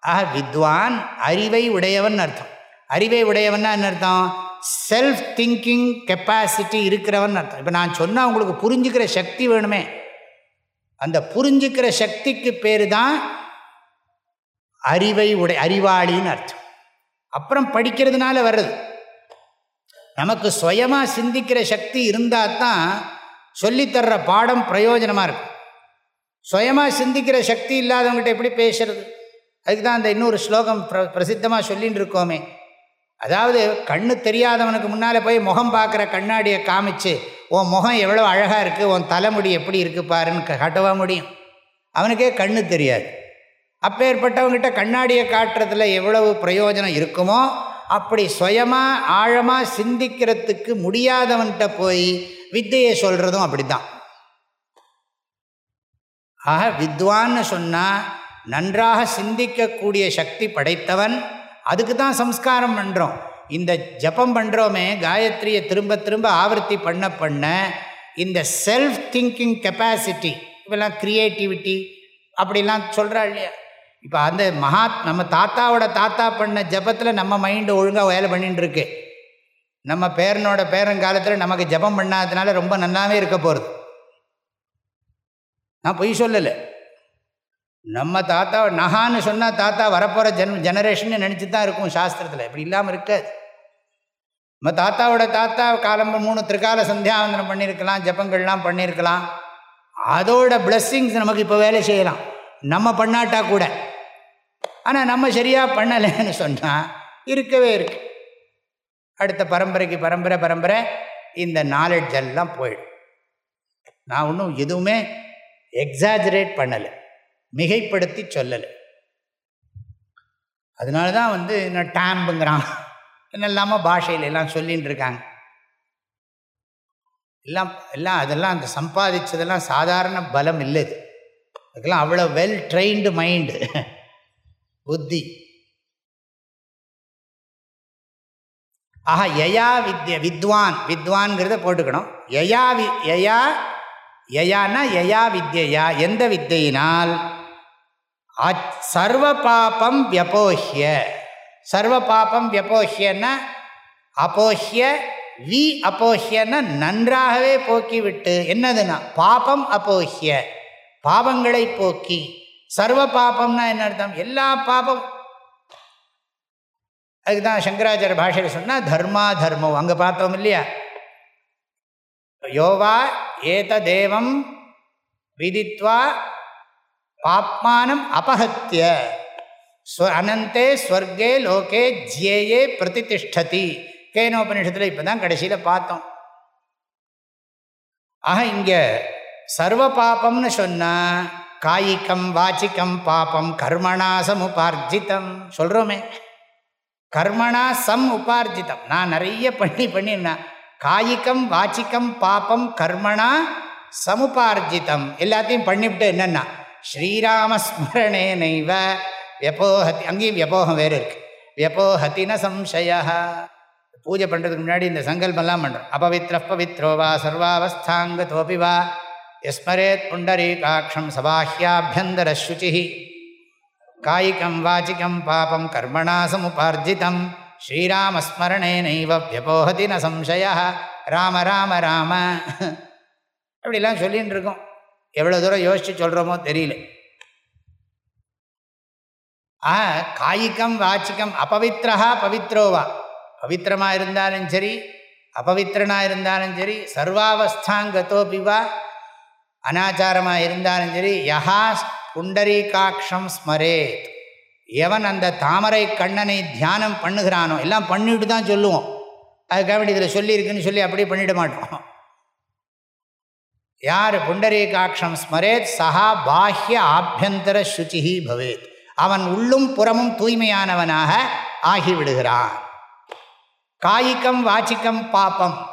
ஆக வித்வான் அறிவை உடையவன் அர்த்தம். அறிவை உடையவன்னா என்ன அர்த்தம்? செல்ஃப் திங்கிங் கெப்பாசிட்டி இருக்கிறவன் அர்த்தம். இப்போ நான் சொன்னால் உங்களுக்கு புரிஞ்சுக்கிற சக்தி வேணுமே. அந்த புரிஞ்சுக்கிற சக்திக்கு பேர் தான் அறிவை உடை அறிவாளின்னு அர்த்தம். அப்புறம் படிக்கிறதுனால வர்றது. நமக்கு சுயமாக சிந்திக்கிற சக்தி இருந்தால் தான் சொல்லித்தர்ற பாடம் பிரயோஜனமாக இருக்கும். சுயமாக சிந்திக்கிற சக்தி இல்லாதவங்ககிட்ட எப்படி பேசுறது? அதுக்கு தான் அந்த இன்னொரு ஸ்லோகம் பிர பிரசித்தமாக சொல்லின்னு இருக்கோமே. அதாவது கண்ணு தெரியாதவனுக்கு முன்னால் போய் முகம் பார்க்குற கண்ணாடியை காமிச்சு உன் முகம் எவ்வளோ அழகாக இருக்குது உன் தலைமுடி எப்படி இருக்குது பாருன்னு காட்டவா முடியும்? அவனுக்கே கண்ணு தெரியாது. அப்பேற்பட்டவங்ககிட்ட கண்ணாடியை காட்டுறதுல எவ்வளவு பிரயோஜனம் இருக்குமோ அப்படி சுயமாக ஆழமாக சிந்திக்கிறதுக்கு முடியாதவன்கிட்ட போய் வித்தையை சொல்கிறதும் அப்படி தான் ஆக வித்வான்னு சொன்னால் நன்றாக சிந்திக்கக்கூடிய சக்தி படைத்தவன் அதுக்கு தான் சம்ஸ்காரம் பண்ணுறோம் இந்த ஜபம் பண்ணுறோமே காயத்ரியை திரும்ப திரும்ப ஆவர்த்தி பண்ண பண்ண இந்த செல்ஃப் திங்கிங் கெப்பாசிட்டி இப்பெல்லாம் க்ரியேட்டிவிட்டி அப்படிலாம் சொல்கிறா இல்லையா? இப்போ அந்த மகா நம்ம தாத்தாவோட தாத்தா பண்ண ஜபத்தில் நம்ம மைண்டு ஒழுங்காக வேலை பண்ணிட்டு இருக்கு நம்ம பேரனோட காலத்தில் நமக்கு ஜபம் பண்ணாததுனால ரொம்ப நல்லாவே இருக்க போகிறது நான் பொய் சொல்லலை. நம்ம தாத்தா நகான்னு சொன்னால் தாத்தா வரப்போகிற ஜென் ஜெனரேஷன் நினச்சி தான் இருக்கும் சாஸ்திரத்தில். இப்படி இல்லாமல் இருக்காது. நம்ம தாத்தாவோட தாத்தா காலம் மூணு திரிகால சந்தியாவந்தனம் பண்ணியிருக்கலாம் ஜப்பங்கள்லாம் பண்ணியிருக்கலாம் அதோட பிளஸ்ஸிங்ஸ் நமக்கு இப்போ வேலை செய்யலாம். நம்ம பண்ணாட்டா கூட. ஆனால் நம்ம சரியாக பண்ணலைன்னு சொன்னால் இருக்கவே இருக்கு. அடுத்த பரம்பரைக்கு பரம்பரை பரம்பரை இந்த நாலெட்ஜ் எல்லாம் போயிடும். நான் ஒன்றும் எதுவுமே எக்ஸாஜரேட் பண்ணலை. மிகைப்படுத்தி சொல்லலை. அதனால தான் வந்து என்ன டேம்புங்கிறான். என்னெல்லாமோ பாஷையில் எல்லாம் சொல்லின்னு இருக்காங்க. எல்லாம் எல்லாம் அதெல்லாம் அந்த சம்பாதிச்சதெல்லாம் சாதாரண பலம் இல்லை இது. அதுக்கெல்லாம் அவ்வளோ வெல் ட்ரெயின்டு மைண்டு புத்தி. ஆஹா யயா வித்ய வித்வான். வித்வான்கிறத போட்டுக்கணும். யயா வி யயா யயானா யயா வித்யா எந்த வித்தையினால்? சர்வ பாபம் வியபோஹ்ய. சர்வ பாபம் வியபோஹ்யன்னா அப்போஹிய வி அப்போஹியன்னா நன்றாகவே போக்கிவிட்டு என்னதுன்னா பாபம் அப்போஹிய. பாபங்களை போக்கி சர்வ பாபம்னா என்ன அர்த்தம்? எல்லா பாபம். அதுதான் தான் சங்கராச்சாரிய பாஷையில் சொன்னால் தர்மா தர்மம். அங்கே பார்த்தோம் இல்லையா? யோவா ஏததேவம் விதித்வா பாப்மானம் அபகத்திய அனந்தே ஸ்வர்கே லோகே ஜியேயே பிரதிஷ்டதி. கேனோபனிஷத்தில் இப்போ தான் கடைசியில் பார்த்தோம். ஆக இங்கே சர்வ பாபம்னு சொன்னால் காய்கம் வாச்சிக்கம் பாபம் கர்மணா சம் சமுபார்ஜிதம் சொல்கிறோமே கர்மணா சம் உபார்ஜிதம். நான் நிறைய பண்ணி பண்ணினா காய்கம் வாச்சிக்கம் பாபம் கர்மனா சமுபார்ஜிதம். எல்லாத்தையும் பண்ணிவிட்டு என்னென்னா ஸ்ரீராமஸ்மரணே நைவ வியபோஹதி அங்கேயும் வியபோகம் வேறு இருக்கு. வியபோஹத்தின சம்சயா. பூஜை பண்ணுறதுக்கு முன்னாடி இந்த சங்கல்பெல்லாம் பண்ணுறோம் அபவித்ர பவித்ரோ வா சர்வாவஸ்தாங்க தோபிவா எஸ்மரேத் புண்டரீகாட்சம் சபாஹ்யாபியந்தர சுச்சி காய்கம் வாச்சிக்கம் பாபம் கர்மணா சமுபார்ஜிதம். ஸ்ரீராமஸ்மரணே நைவ வியபோகதி ந சம்சய ராம ராம ராம அப்படிலாம் சொல்லின்னு இருக்கோம் எவ்வளோ தூரம் யோசித்து சொல்கிறோமோ தெரியல. ஆ காய்கம் வாச்சிக்கம் அபவித்ரஹா பவித்ரோவா. பவித்திரமாக இருந்தாலும் சரி அபவித்திரனாக இருந்தாலும் சரி சர்வாவஸ்தாங்கத்தோபிவா அனாச்சாரமாக இருந்தாலும் சரி யஹா புண்டரீகாட்சம் ஸ்மரேத். எவன் அந்த தாமரை கண்ணனை தியானம் பண்ணுகிறானோ எல்லாம் பண்ணிட்டு தான் சொல்லுவோம். அதுக்காக வேண்டி இதில் சொல்லியிருக்குன்னு சொல்லி அப்படியே பண்ணிட மாட்டோம். யார்? புண்டரீகாட்சம் ஸ்மரேத் சஹா பாஹ்ய ஆபியந்தர சுச்சிஹி பவேத். அவன் உள்ளும் புறமும் தூய்மையானவனாக ஆகிவிடுகிறான். காய்கம் வாச்சிக்கம் பாப்பம்.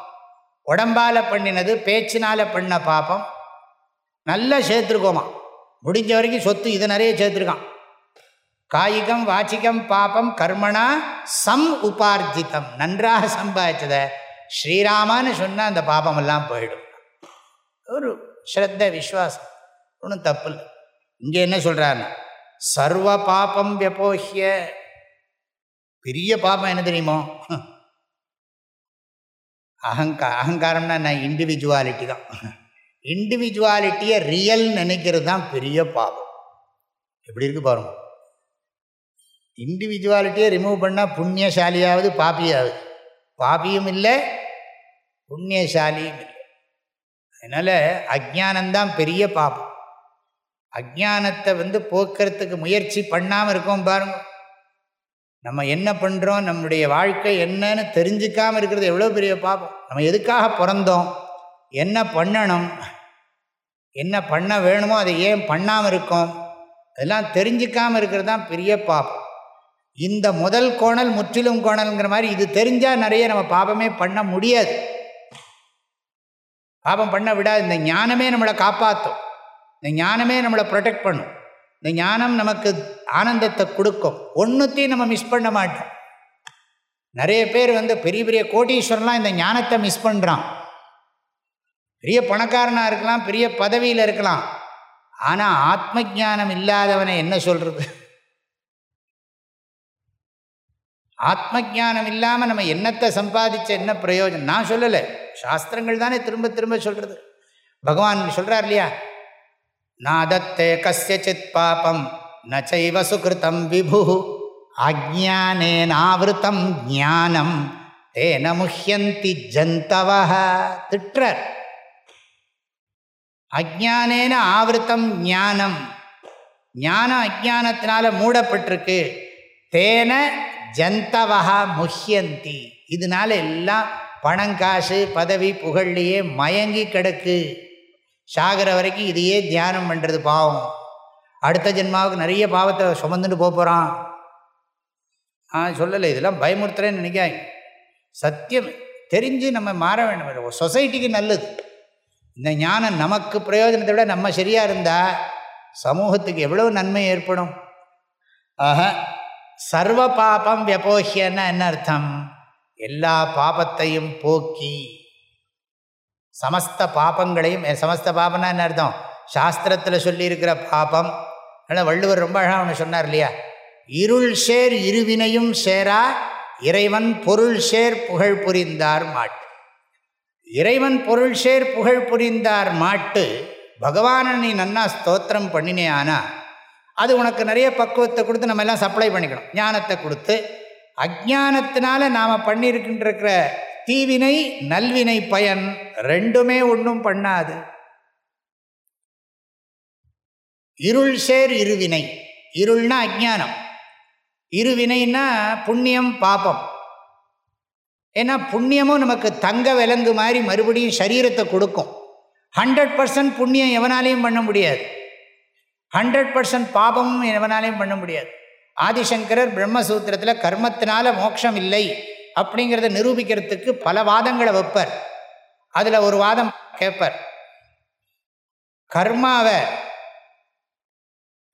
உடம்பால் பண்ணினது பேச்சினால் பண்ண பாப்பம். நல்லா சேர்த்துருக்கோமா. முடிஞ்ச வரைக்கும் சொத்து இது நிறைய சேர்த்துருக்கான். காயிகம் வாச்சிகம் பாப்பம் கர்மணா சம் உபார்ஜித்தம் நன்றாக சம்பாதிச்சதை ஸ்ரீராமான்னு சொன்னால் அந்த பாபமெல்லாம் போயிடும். ஒரு ஸ்ரத்த விஸ்வாசம். ஒன்றும் தப்பு இல்லை இங்கே என்ன சொல்கிறாருன்னா சர்வ பாபம் வெப்போஹிய பெரிய பாபம் என்ன தெரியுமோ? அகங்கா அகங்காரம்னா நான் இண்டிவிஜுவாலிட்டி தான். இண்டிவிஜுவாலிட்டியை ரியல் நினைக்கிறது தான் பெரிய பாபம். எப்படி இருக்கு பாருங்க. இண்டிவிஜுவாலிட்டியை ரிமூவ் பண்ணால் புண்ணியசாலியாவது பாப்பியாவது. பாப்பியும் இல்லை புண்ணியசாலியும் இல்லை. அதனால் அஜானந்தான் பெரிய பாப்பம் அஜானத்தை வந்து போக்குறதுக்கு முயற்சி பண்ணாமல் இருக்கோம் பாருங்க. நம்ம என்ன பண்ணுறோம் நம்முடைய வாழ்க்கை என்னன்னு தெரிஞ்சிக்காமல் இருக்கிறது எவ்வளோ பெரிய பாப்பம் நம்ம எதுக்காக பிறந்தோம் என்ன பண்ணணும் என்ன பண்ண வேணுமோ அதை ஏன் பண்ணாமல் இருக்கோம் அதெல்லாம் தெரிஞ்சிக்காமல் இருக்கிறது தான் பெரிய பாப்பம் இந்த முதல் கோணல் முற்றிலும் கோணல்ங்கிற மாதிரி இது தெரிஞ்சால் நிறைய நம்ம பாபமே பண்ண முடியாது. பாபம் பண்ண விடாது இந்த ஞானமே நம்மளை காப்பாற்றும் இந்த ஞானமே நம்மளை ப்ரொடெக்ட் பண்ணும். இந்த ஞானம் நமக்கு ஆனந்தத்தை கொடுக்கும். ஒன்றுத்தையும் நம்ம மிஸ் பண்ண மாட்டோம். நிறைய பேர் வந்து பெரிய பெரிய கோட்டீஸ்வரன்லாம் இந்த ஞானத்தை மிஸ் பண்ணுறான் பெரிய பணக்காரனாக இருக்கலாம் பெரிய பதவியில் இருக்கலாம். ஆனால் ஆத்ம ஜானம் இல்லாதவனை என்ன சொல்கிறது ஆத்ம ஜானம் இல்லாமல் நம்ம என்னத்தை சம்பாதிச்ச என்ன பிரயோஜனம்? நான் சொல்லலை. சாஸ்திரங்கள் தானே திரும்ப திரும்ப சொல்கிறது பகவான் சொல்கிறார் இல்லையா? நாதத்தே கசித் பாபம் நச்சைவ சுகிருத்தம் விபு அஜானேனாவிருத்தம் ஞானம் தேன முஹியந்தி ஜந்தவ திட்டர் அஜானேன ஆவிருத்தம் ஞானம். ஞானம் அஜானத்தினால மூடப்பட்டிருக்கு. தேன ஜந்தவகா முஹ்யந்தி. இதனால எல்லாம் பணம் காசு பதவி புகழ்லையே மயங்கி கிடக்கு. சாகிற வரைக்கும் இதையே தியானம் பண்ணுறது பாவம். அடுத்த ஜென்மாவுக்கு நிறைய பாவத்தை சுமந்துட்டு போக போகிறான் ஆ சொல்லலை இதெல்லாம் பயமுறுத்துறேன்னு நினைக்காங்க சத்தியம் தெரிஞ்சு நம்ம மாற வேண்டும். சொசைட்டிக்கு நல்லது. இந்த ஞானம் நமக்கு பிரயோஜனத்தை விட நம்ம சரியாக இருந்தால் சமூகத்துக்கு எவ்வளோ நன்மை ஏற்படும். ஆஹா. சர்வ பாபம் வியபோகியன்னா என்ன அர்த்தம் எல்லா பாபத்தையும் போக்கி சமஸ்த பாபங்களையும் சமஸ்த பாபம்னா என்ன அர்த்தம் சாஸ்திரத்தில் சொல்லியிருக்கிற பாபம். ஆனால் வள்ளுவர் ரொம்ப அழகாக ஒன்று சொன்னார் இல்லையா? இருள் சேர் இருவினையும் சேரா இறைவன் பொருள் சேர் புகழ் புரிந்தார் மாட்டு. இறைவன் பொருள் சேர் புகழ் புரிந்தார் மாட்டு பகவானை நீ நன்னா ஸ்தோத்திரம் பண்ணினே ஆனால் அது உனக்கு நிறைய பக்குவத்தை கொடுத்து நம்ம எல்லாம் சப்ளை பண்ணிக்கணும். ஞானத்தை கொடுத்து அஜானத்தினால நாம் பண்ணியிருக்கின்ற தீவினை நல்வினை பயன் ரெண்டுமே ஒன்றும் பண்ணாது. இருள் சேர் இருவினை. இருள்னா அஜானம் இருவினைன்னா புண்ணியம் பாப்பம் ஏன்னா புண்ணியமும் நமக்கு தங்க விலங்கு மாதிரி மறுபடியும் சரீரத்தை கொடுக்கும். ஹண்ட்ரட் பர்சன்ட் புண்ணியம் எவனாலையும் பண்ண முடியாது. ஹண்ட்ரட் பர்சன்ட் பாபமும் எவனாலையும் பண்ண முடியாது. ஆதிசங்கரர் பிரம்மசூத்திரத்தில் கர்மத்தினால மோட்சம் இல்லை அப்படிங்கிறத நிரூபிக்கிறதுக்கு பல வாதங்களை வைப்பர். அதில் ஒரு வாதம் கேட்பர். கர்மாவை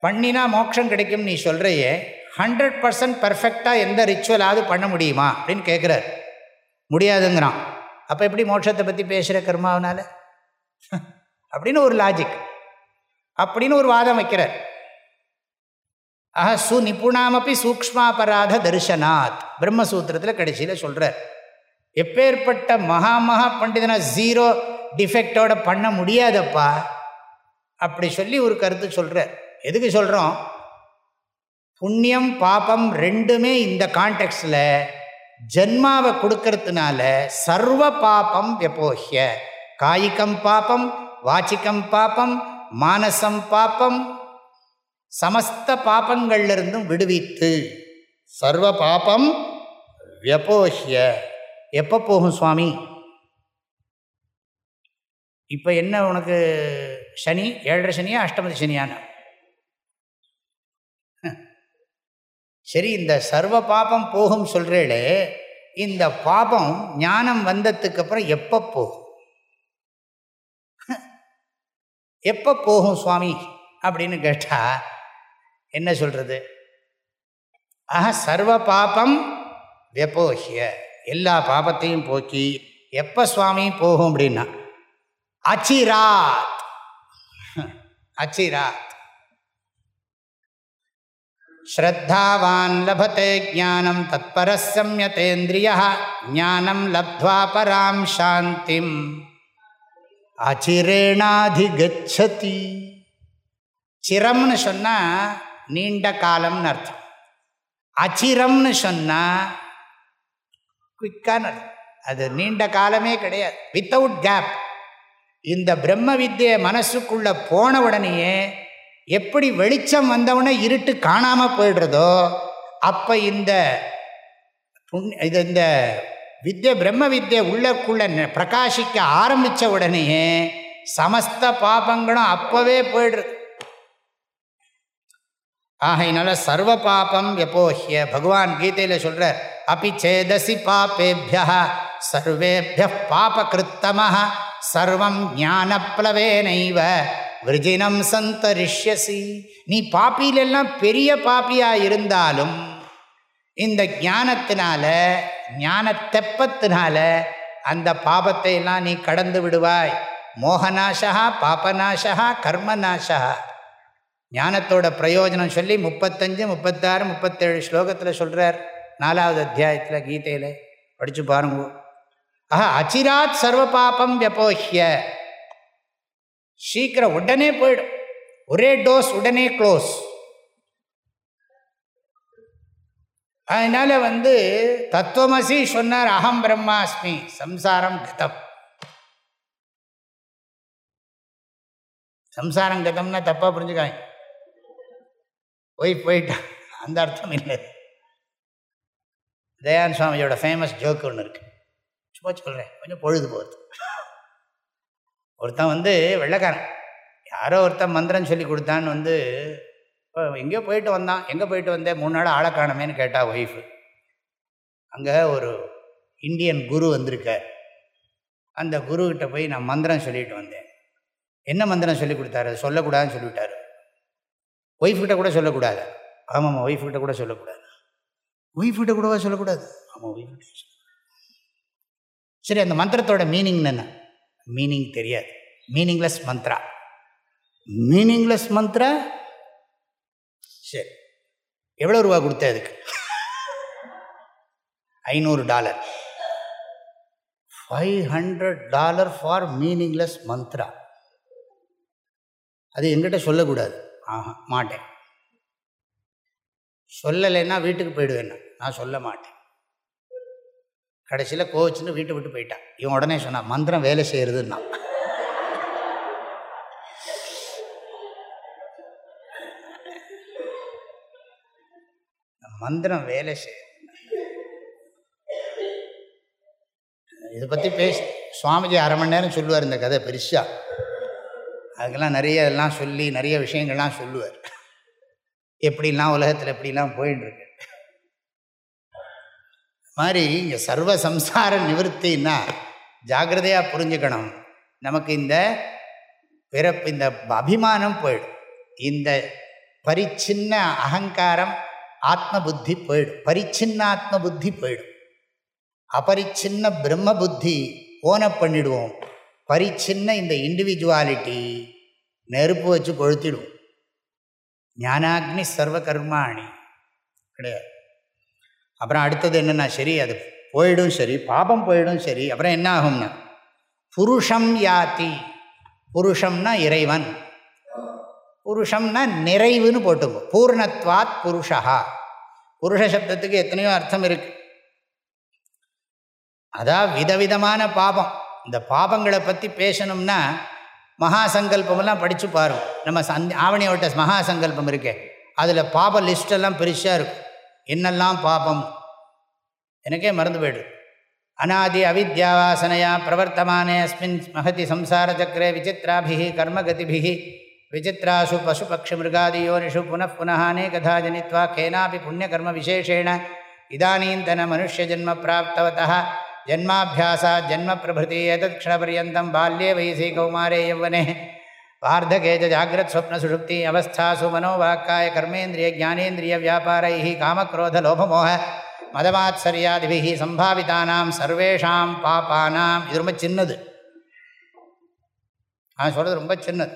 பண்ணினா மோட்சம் கிடைக்கும் நீ சொல்கிறையே ஹண்ட்ரட் பர்சன்ட் பர்ஃபெக்டாக எந்த ரிச்சுவலாவது பண்ண முடியுமா அப்படின்னு கேட்குறார். முடியாதுங்கிறான். அப்போ எப்படி மோட்சத்தை பற்றி பேசுகிற கர்மாவனால? அப்படின்னு ஒரு லாஜிக் அப்படின்னு ஒரு வாதம் வைக்கிறார். ஆக சு நிபுணாமப்பி சூக்மாபராத தரிசனாத். பிரம்மசூத்திரத்தில் கடைசியில் சொல்கிறார் எப்பேற்பட்ட மகா மகா பண்டிதனை ஜீரோ டிஃபெக்டோட பண்ண முடியாதப்பா அப்படி சொல்லி ஒரு கருத்து சொல்கிறார் எதுக்கு சொல்கிறோம் புண்ணியம் பாப்பம் ரெண்டுமே இந்த கான்டெக்ட்ஸில் ஜென்மாவை கொடுக்கறதுனால சர்வ பாப்பம் வெப்போஹிய காய்கம் பாப்பம் வாச்சிக்கம் பாப்பம் மானசம் பாப்பம் சமஸ்த பாப்பங்கள்லிருந்தும் விடுவித்து சர்வ பாப்பம் வெப்போஹிய எப்போ போகும் சுவாமி? இப்போ என்ன உனக்கு சனி? ஏழரை சனியா அஷ்டமதி சனியான? சரி இந்த சர்வ பாபம் போகும் சொல்கிறேளே இந்த பாபம் ஞானம் வந்ததுக்கு அப்புறம் எப்போ போகும்? எப்போ போகும் சுவாமி? அப்படின்னு கேட்டால் என்ன சொல்கிறது ஆஹா சர்வ பாபம் வெப்போகிய எல்லா பாபத்தையும் போக்கி எப்போ சுவாமி போகும் அப்படின்னா அச்சிராத் அச்சிராத் ஸ்ரத்தாவான் லபத்தே ஜானம் தத்பர சம்யதேந்திரிய ஞானம் லப்த்வா பராம் சாந்திம். அச்சிரேணாதிகச்சதி. சிரம்னு சொன்னால் நீண்ட காலம்னு அர்த்தம். அச்சிரம்னு சொன்னால் குயிக்கான அது நீண்ட காலமே கிடையாது. வித்தவுட் கேப் இந்த பிரம்ம வித்தியை மனசுக்குள்ளே போன உடனேயே எப்படி வெளிச்சம் வந்தவுடனே இருட்டு காணாமல் போயிடுறதோ அப்போ இந்த புண் இது இந்த வித்ய பிரம்ம வித்யை உள்ளக்குள்ள பிரகாசிக்க ஆரம்பித்த உடனேயே சமஸ்த பாபங்களும் அப்போவே போயிடுறது ஆகையினால சர்வ பாபம் எப்போஹிய பகவான் கீதையில் சொல்கிறார் அப்பி சேதசி பாப்பேபியா சர்வேபிய பாபகிருத்தம சர்வம் ஞானப்ளவேனைவ விருஜினம் சந்தரிஷ்யசி. நீ பாப்பிலெல்லாம் பெரிய பாப்பியாக இருந்தாலும் இந்த ஞானத்தினால ஞான தெப்பத்தினால அந்த பாபத்தை எல்லாம் நீ கடந்து விடுவாய். மோகநாசா பாபநாசா கர்மநாசா ஞானத்தோட பிரயோஜனம் சொல்லி முப்பத்தஞ்சு முப்பத்தாறு முப்பத்தேழு ஸ்லோகத்தில் சொல்கிறார் நாலாவது அத்தியாயத்தில் கீதையில். படித்து பாருங்க. ஆஹா அச்சிராத் சர்வ பாபம் வெப்போஹிய சீக்கிரம் உடனே போயிடும். ஒரே டோஸ் உடனே க்ளோஸ். அதனால் வந்து தத்துவமசி சொன்னார் அகம் பிரம்மாஸ்மி சம்சாரம் கதம். சம்சாரம் கதம்னா தப்பாக புரிஞ்சுக்காங்க போய் போயிட்டான் அந்த அர்த்தம் இல்லை. தயான் சுவாமியோட ஃபேமஸ் ஜோக்கு ஒன்று இருக்குது சும்மா சொல்கிறேன் கொஞ்சம் பொழுது போகிறது ஒருத்தன் வந்து வெள்ளைக்காரன். யாரோ ஒருத்தன் மந்திரம் சொல்லி கொடுத்தான்னு வந்து எங்கேயோ போயிட்டு வந்தான். எங்கே போயிட்டு வந்தேன் மூணு நாள் ஆளை காணமேன்னு கேட்டா ஒய்ஃபு அங்கே ஒரு இந்தியன் குரு வந்திருக்கார். அந்த குருக்கிட்ட போய் நான் மந்திரம் சொல்லிட்டு வந்தேன். என்ன மந்திரம் சொல்லி கொடுத்தாரு? அது சொல்லக்கூடாதுன்னு சொல்லிவிட்டார். ஒய்ஃப்கிட்ட கூட சொல்லக்கூடாது. ஆமாம் ஒய்ஃப்கிட்ட கூட சொல்லக்கூடாது. ஒய்ஃப்கிட்ட கூடவா சொல்லக்கூடாது? ஆமாம் ஒய்ஃப்கிட்ட சரி அந்த மந்திரத்தோட மீனிங் என்ன? மீனிங் தெரியாது. மீனிங்லெஸ் மந்த்ரா மீனிங்லெஸ் மந்த்ரா எவ்வளோ ரூபா கொடுத்த அதுக்கு? ஐநூறு dollar. Five hundred dollar for meaningless mantra அது எங்கிட்ட சொல்லக்கூடாது. ஆஹா மாட்டேன். சொல்லலைன்னா வீட்டுக்கு போயிடுவேன் நான். சொல்ல மாட்டேன். கடைசியில் கோவச்சுன்னு வீட்டை விட்டு போயிட்டான். இவன் உடனே சொன்னான் மந்திரம் வேலை செய்கிறதுன்னா மந்திரம் வேலை செய்யும் இதை பற்றி பேசி சுவாமிஜி அரை மணி நேரம் சொல்லுவார் இந்த கதை பெருசாக அதுக்கெல்லாம் நிறைய எல்லாம் சொல்லி நிறைய விஷயங்கள்லாம் சொல்லுவார். எப்படிலாம் உலகத்தில் எப்படிலாம் போயிட்டுருக்கு மாதிரி இங்கே சர்வ சம்சார நிவர்த்தின்னா ஜாகிரதையாக புரிஞ்சுக்கணும். நமக்கு இந்த பிறப்பு இந்த அபிமானம் போயிடும். இந்த பரிச்சின்ன அகங்காரம் ஆத்ம புத்தி போயிடும். பரிச்சின்னாத்ம புத்தி போயிடும். அபரிச்சின்ன பிரம்ம புத்தி ஓன பண்ணிடுவோம். பரிச்சின்ன இந்த இண்டிவிஜுவாலிட்டி நெருப்பு வச்சு கொளுத்திடுவோம். ஞானாக்னி சர்வ கர்மாணி கிடையாது. அப்புறம் அடுத்தது என்னென்னா சரி அது போயிடும் சரி பாபம் போயிடும் சரி அப்புறம் என்ன ஆகும்னா புருஷம் யாத்தி. புருஷம்னா இறைவன். புருஷம்னா நிறைவுன்னு போட்டுக்கோ. பூர்ணத்வாத் புருஷா புருஷ சப்தத்துக்கு எத்தனையோ அர்த்தம் இருக்கு. அதான் விதவிதமான பாபம். இந்த பாபங்களை பற்றி பேசணும்னா மகாசங்கல்பமெல்லாம் படித்து பாருங்க. நம்ம சந் ஆவணியோட்ட மகாசங்கல்பம் இருக்கே. அதில் பாப லிஸ்டெல்லாம் பெருசாக இருக்கும். என்னெல்லாம் பாபம்? எனக்கே மறந்து போயிடுது. அநாதி அவித்யாவாசனையா பிரவர்த்தமானே அஸ்மின் மகதி சம்சார சக்கரே விசித்ராபிகி கர்மகதிபி விசித்திராசு பசு மிருகாதியோனிஷு புனః புனः அநேகதா ஜனித்வா கேனாபி புண்ணியகர்ம விசேஷேண இதானீந்தன மனுஷ்யஜன்ம பிராப்தவத ஜன்மாபியாசா ஜன்ம பிரபிருதி ஏதத் க்ஷணபரியந்தம் பால்யே வயசி கௌமாரே யௌவனே வார்த்தகேஜ ஜாகிரத் ஸ்வப்ன சுஷுப்தி அவஸ்தாசு மனோவாக்காய கர்மேந்திரிய ஜானேந்திரிய வியாபாரை காமக்ரோத லோபமோக மதமாச்சரியாதிபிகி சம்பாவிதானாம் சர்வேஷாம் பாப்பானாம் இது ரொம்ப சின்னது நான் சொல்கிறது ரொம்ப சின்னது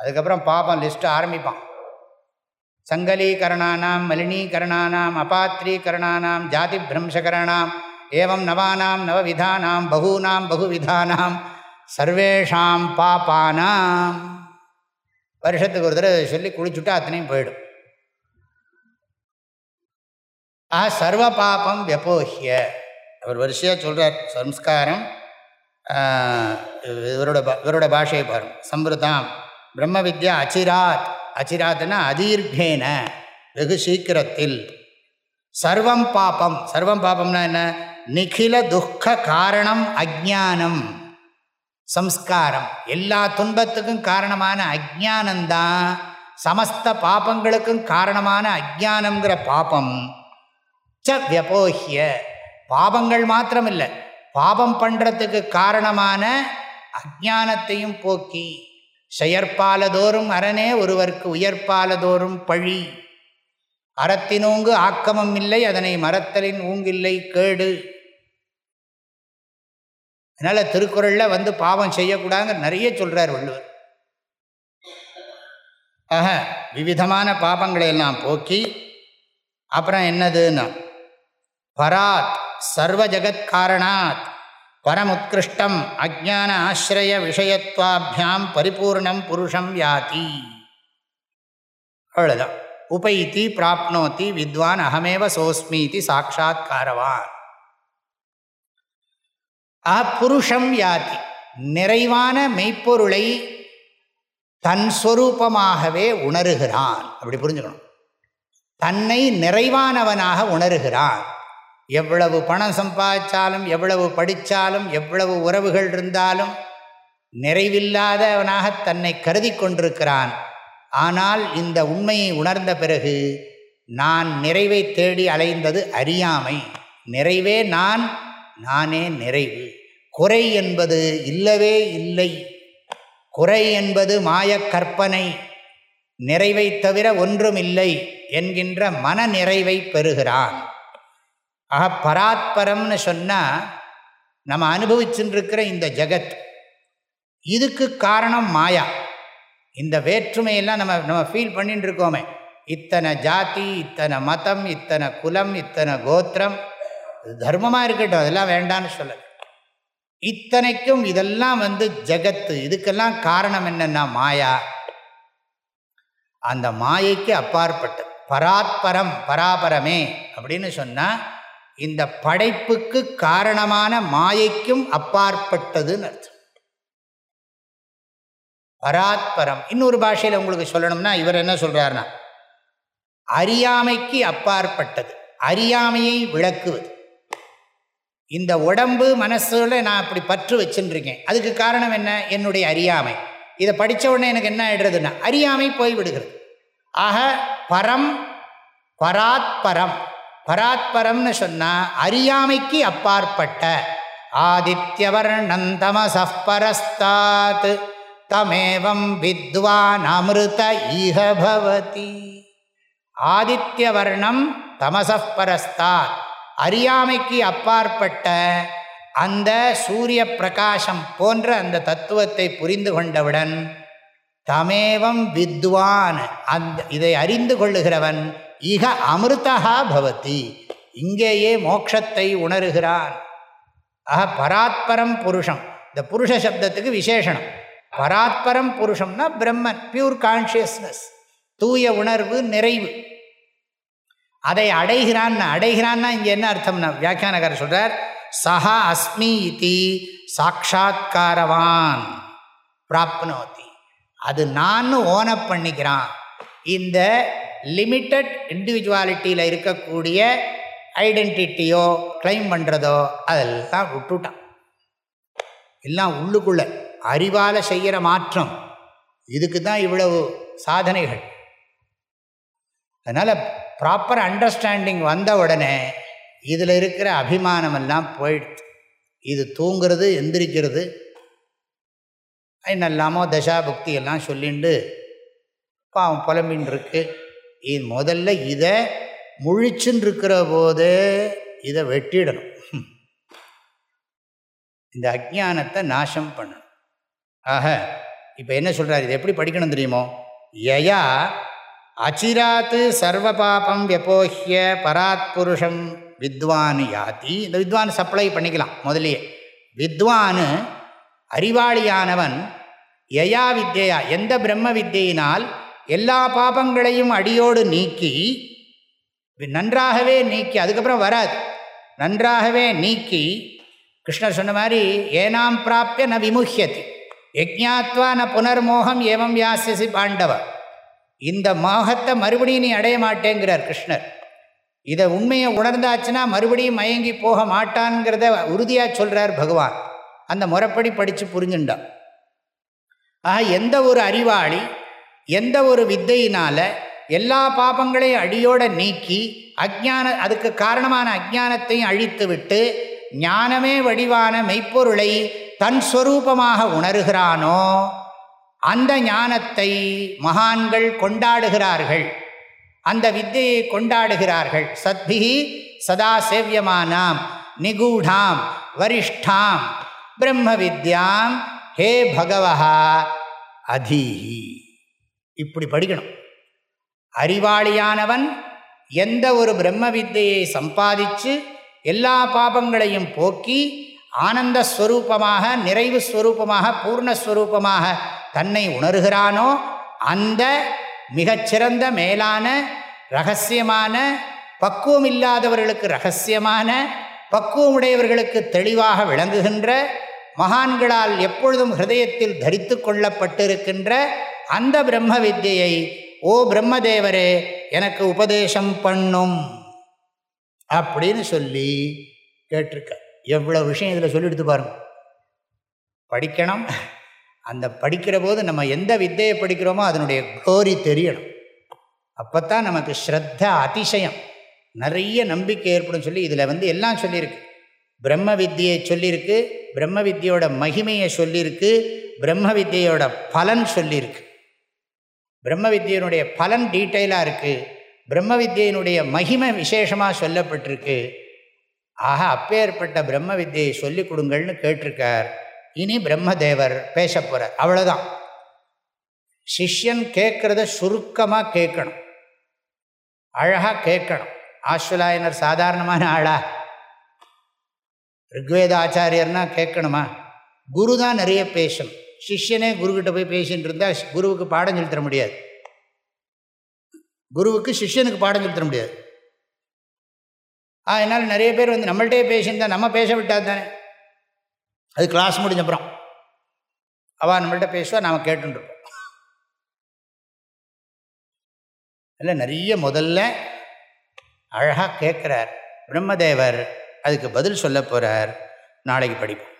அதுக்கப்புறம் பாபம் லிஸ்ட்டு ஆரம்பிப்பான். சங்கலீகரணானாம் மலினீகரணானாம் அபாத்திரீகரணானாம் ஜாதி பிரம்சகரணாம் ஏவம் நவானாம் நவவிதானாம் பகூனாம் பகுவிதானாம் சர்வேஷாம் பாப்பானாம் வருஷத்துக்கு ஒரு தடவை சொல்லி குளிச்சுட்டா அத்தனையும் போயிடும். ஆ சர்வ பாபம் வெப்போஹிய அவர் வரிசையாக சொல்கிறார் சம்ஸ்காரம் இவரோட இவரோட பாஷையை பாருங்கள் சம்பிரதாம் பிரம்ம வித்யா அச்சிராத். அச்சிராத்னா அதீர்கேன. வெகு சீக்கிரத்தில். சர்வம் பாபம். சர்வம் பாப்பம்னா என்ன? நிகில துக்க காரணம் அஜானம் சம்ஸ்காரம். எல்லா துன்பத்துக்கும் காரணமான அஜானந்தான் சமஸ்த பாபங்களுக்கும் காரணமான அஜானங்கிற பாபம். ச வியபோஹிய பாபங்கள் மாத்திரம் இல்லை பாபம் பண்ணுறதுக்கு காரணமான அஜானத்தையும் போக்கி. செயற்பாலதோறும் அரணே ஒருவருக்கு உயர்பாலதோறும் பழி. அறத்தினோங்கு ஆக்கமம் இல்லை அதனை மரத்தலின் ஊங்கில்லை கேடு. அதனால் திருக்குறளில் வந்து பாவம் செய்யக்கூடாங்க நிறைய சொல்கிறார் வள்ளுவர். ஆக விவிதமான பாபங்களை எல்லாம் போக்கி அப்புறம் என்னதுன்னா பராத் சர்வ ஜகத்காரணாத் பரமுத்கிருஷ்டம் அஜான ஆசிரய விஷயத்வாபியாம் பரிபூர்ணம் புருஷம் யாதி. அவ்வளோதான் உபைத்தி பிராப்னோத்தி வித்வான் அகமேவ சோஸ்மீதி சாட்சாத்காரவான் ஆ புருஷம் யாதி. நிறைவான மெய்ப்பொருளை தன் ஸ்வரூபமாகவே உணர்கிறான். அப்படி புரிஞ்சுக்கணும். தன்னை நிறைவானவனாக உணர்கிறான். எவ்வளவு பணம் சம்பாதிச்சாலும் எவ்வளவு படித்தாலும் எவ்வளவு உறவுகள் இருந்தாலும் நிறைவில்லாதவனாக தன்னை கருதி கொண்டிருக்கிறான். ஆனால் இந்த உண்மையை உணர்ந்த பிறகு நான் நிறைவை தேடி அலைந்தது அறியாமை. நிறைவே நான் நானே நிறைவு. குறை என்பது இல்லவே இல்லை. குறை என்பது மாயக்கற்பனை நிறைவை தவிர ஒன்றும் இல்லை என்கின்ற மன நிறைவை பெறுகிறான். ஆக பராத்பரம்னு சொன்னால் நம்ம அனுபவிச்சுருக்கிற இந்த ஜகத். இதுக்கு காரணம் மாயா. இந்த வேற்றுமையெல்லாம் நம்ம நம்ம ஃபீல் பண்ணிட்டு இருக்கோமே இத்தனை ஜாதி இத்தனை மதம் இத்தனை குலம் இத்தனை கோத்திரம். தர்மமாக இருக்கட்டும் அதெல்லாம் வேண்டான்னு சொல்ல இத்தனைக்கும் இதெல்லாம் வந்து ஜகத்து. இதுக்கெல்லாம் காரணம் என்னென்னா மாயா. அந்த மாயைக்கு அப்பாற்பட்டது. பராத்பரம் பராபரமே அப்படின்னு சொன்னால் இந்த படைப்புக்கு காரணமான மாயைக்கும் அப்பாற்பட்டதுன்னு அர்த்தம். பராத்பரம். இன்னொரு பாஷையில் உங்களுக்கு சொல்லணும்னா இவர் என்ன சொல்கிறாருன்னா அறியாமைக்கு அப்பாற்பட்டது. அறியாமையை விளக்குவது. இந்த உடம்பு மனசோட நான் அப்படி பற்று வச்சுருக்கேன் அதுக்கு காரணம் என்ன? என்னுடைய அறியாமை. இதை படித்த உடனே எனக்கு என்ன ஆயிடுறதுன்னா அறியாமை போய்விடுகிறது ஆக பரம் பராத்பரம். பராத்பரம்னு சொன்னால் அறியாமைக்கு அப்பாற்பட்ட. ஆதித்யவர்ணந்தமசப்பரஸ்தாத். தமேவம் வித்வான் அமிர்த ஈகபவதி ஆதித்யவர்ணம் தமசப்பரஸ்தாத். அறியாமைக்கு அப்பாற்பட்ட அந்த சூரிய பிரகாசம் போன்ற அந்த தத்துவத்தை புரிந்து கொண்டவுடன் தமேவம் வித்வான். அந்த இதை அறிந்து கொள்ளுகிறவன் இக அமிர்தா பவதி. இங்கேயே மோட்சத்தை உணர்கிறான். ஆக பராத்பரம் புருஷம். இந்த புருஷ சப்தத்துக்கு விசேஷனம். பராத்பரம் புருஷம்னா பிரம்மன் பியூர் கான்ஷியஸ்னஸ் தூய உணர்வு நிறைவு. அதை அடைகிறான் அடைகிறான்னா இங்கே என்ன அர்த்தம்னா வியாக்கியானகர் சொல்கிறார் சஹா அஸ்மி இத்தி சாட்சா்காரவான் பிராப்னோதி. அது நான் ஓனப் பண்ணிக்கிறான். இந்த லிமிட்டட் இண்டிவிஜுவாலிட்டியில் இருக்கக்கூடிய ஐடென்டிட்டியோ கிளைம் பண்ணுறதோ அதெல்லாம் விட்டுட்டான். எல்லாம் உள்ளுக்குள்ள அறிவால் செய்கிற மாற்றம். இதுக்கு தான் இவ்வளவு சாதனைகள். அதனால் ப்ராப்பர் அண்டர்ஸ்டாண்டிங் வந்த உடனே இதில் இருக்கிற அபிமானமெல்லாம் போயிடுது இது தூங்கிறது எந்திரிக்கிறது என்னெல்லாமோ தசா புக்தி எல்லாம் சொல்லிண்டு பாவம் புலம்பின்னு இருக்குது இது முதல்ல இதை முழிச்சுன்னு இருக்கிற போதே இதை வெட்டிடணும். இந்த அஜானத்தை நாசம் பண்ணணும். ஆக இப்போ என்ன சொல்கிறார் இது எப்படி படிக்கணும் தெரியுமோ? யயா அச்சிராத்து சர்வ பாபம் வெப்போஹிய பராத் புருஷம் வித்வான் யாத்தி இந்த வித்வான் சப்ளை பண்ணிக்கலாம் முதலியே வித்வான் அறிவாளியானவன் யயா வித்யா எந்த பிரம்ம வித்தியினால் எல்லா பாபங்களையும் அடியோடு நீக்கி நன்றாகவே நீக்கி அதுக்கப்புறம் வராது. நன்றாகவே நீக்கி கிருஷ்ணர் சொன்ன மாதிரி ஏனாம் பிராப்பிய ந விமுஹியதி யஜ்ஞாத்வா ந புனர்மோகம் ஏவம் யாசிசி பாண்டவ. இந்த மோகத்தை மறுபடியும் நீ அடைய மாட்டேங்கிறார் கிருஷ்ணர். இதை உண்மையை உணர்ந்தாச்சுன்னா மறுபடியும் மயங்கி போக மாட்டான்ங்கிறத உறுதியாக சொல்கிறார் பகவான். அந்த முறைப்படி படித்து புரிஞ்சுண்டான். ஆக எந்த ஒரு அறிவாளி எந்த ஒரு வித்தையினால் எல்லா பாபங்களையும் அடியோடு நீக்கி அஜான அதுக்கு காரணமான அஜானத்தையும் அழித்து விட்டு ஞானமே வடிவான மெய்ப்பொருளை தன் ஸ்வரூபமாக உணர்கிறானோ அந்த ஞானத்தை மகான்கள் கொண்டாடுகிறார்கள். அந்த வித்தையை கொண்டாடுகிறார்கள். சத்பிகி சதா சேவியமானாம் நிகூடாம் வரிஷ்டாம் பிரம்ம வித்யாம் ஹே பகவஹா அதீஹி. இப்படி படிக்கணும். அறிவாளியானவன் எந்த ஒரு பிரம்ம வித்தையை சம்பாதிச்சு எல்லா பாபங்களையும் போக்கி ஆனந்த ஸ்வரூபமாக நிறைவு ஸ்வரூபமாக பூர்ணஸ்வரூபமாக தன்னை உணர்கிறானோ அந்த மிகச்சிறந்த மேலான ரகசியமான பக்குவம் இல்லாதவர்களுக்கு ரகசியமான பக்குவம் உடையவர்களுக்கு தெளிவாக விளங்குகின்ற மகான்களால் எப்பொழுதும் ஹிருதயத்தில் தரித்து கொள்ளப்பட்டிருக்கின்ற அந்த பிரம்ம வித்தியை ஓ பிரம்மதேவரே எனக்கு உபதேசம் பண்ணும் அப்படின்னு சொல்லி கேட்டிருக்க எவ்வளோ விஷயம் இதில் சொல்லி எடுத்து பாருங்க. படிக்கணும். அந்த படிக்கிற போது நம்ம எந்த வித்தையை படிக்கிறோமோ அதனுடைய கோரி தெரியணும். அப்போ தான் நமக்கு ஸ்ரத்த அதிசயம். நிறைய நம்பிக்கை ஏற்படும் சொல்லி இதில் வந்து எல்லாம் சொல்லியிருக்கு. பிரம்ம வித்தியை சொல்லியிருக்கு பிரம்ம வித்தியோட மகிமையை சொல்லியிருக்கு பிரம்ம வித்தியோட பலன் சொல்லியிருக்கு. பிரம்ம வித்தியனுடைய பலன் டீட்டெயிலாக இருக்குது பிரம்ம வித்தியினுடைய மகிமை விசேஷமாக சொல்லப்பட்டிருக்கு. ஆக அப்பேற்பட்ட பிரம்ம வித்தியை சொல்லிக் கொடுங்கள்னு கேட்டிருக்கார். இனி பிரம்மதேவர் பேச போகிறார் அவ்வளோதான் சிஷ்யன் கேட்குறத சுருக்கமாக கேட்கணும். அழகாக கேட்கணும். ஆஸ்வலாயனர் சாதாரணமான ஆளா? ரிக்வேத ஆச்சாரியர்னா கேட்கணுமா? குரு தான் நிறைய பேசணும். சிஷ்யனே குருக்கிட்ட போய் பேசிகிட்டு இருந்தால் குருவுக்கு பாடம் சொல்லி முடியாது. குருவுக்கு சிஷ்யனுக்கு பாடம் சொல்லி முடியாது. முடியாது அதனால் நிறைய பேர் வந்து நம்மள்டே பேசியிருந்தா நம்ம பேச விட்டால் தானே? அது கிளாஸ் முடிஞ்சப்புறம் அவள் நம்மள்கிட்ட பேசுவா நாம் கேட்டுருப்போம் இல்லை நிறைய முதல்ல அழகாக கேட்குறார் பிரம்மதேவர் அதுக்கு பதில் சொல்ல போகிறார் நாளைக்கு படிப்போம்.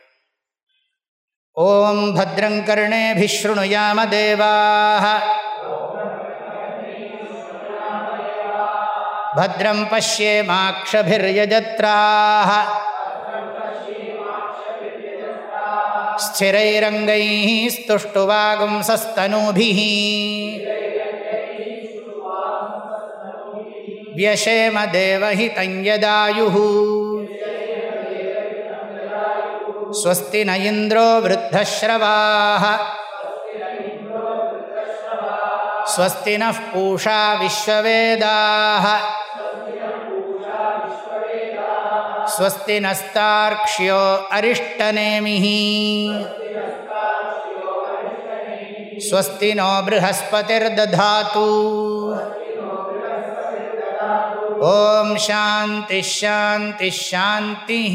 ஓம் भद्रङ्कर्णेभिशृणुयाम देवाः भद्रं पश्येमाक्षभिर्यजत्राः स्थिरैरङ्गैः स्तुष्टुवागुंसस्तनूभिः व्यशेम देवहितं यदायुः स्वस्ति न इन्द्रो स्वस्ति नः पूषा विश्ववेदाः। स्वस्ति नस्तार्क्ष्यो अरिष्टनेमिः। स्वस्ति नो बृहस्पतिर्दधातु। ॐ शान्तिश्शान्तिश्शान्तिः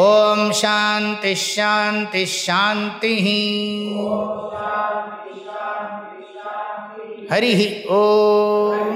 ஓம் சாந்தி ஷாந்தி ஷாந்தி ஹரி ஓம்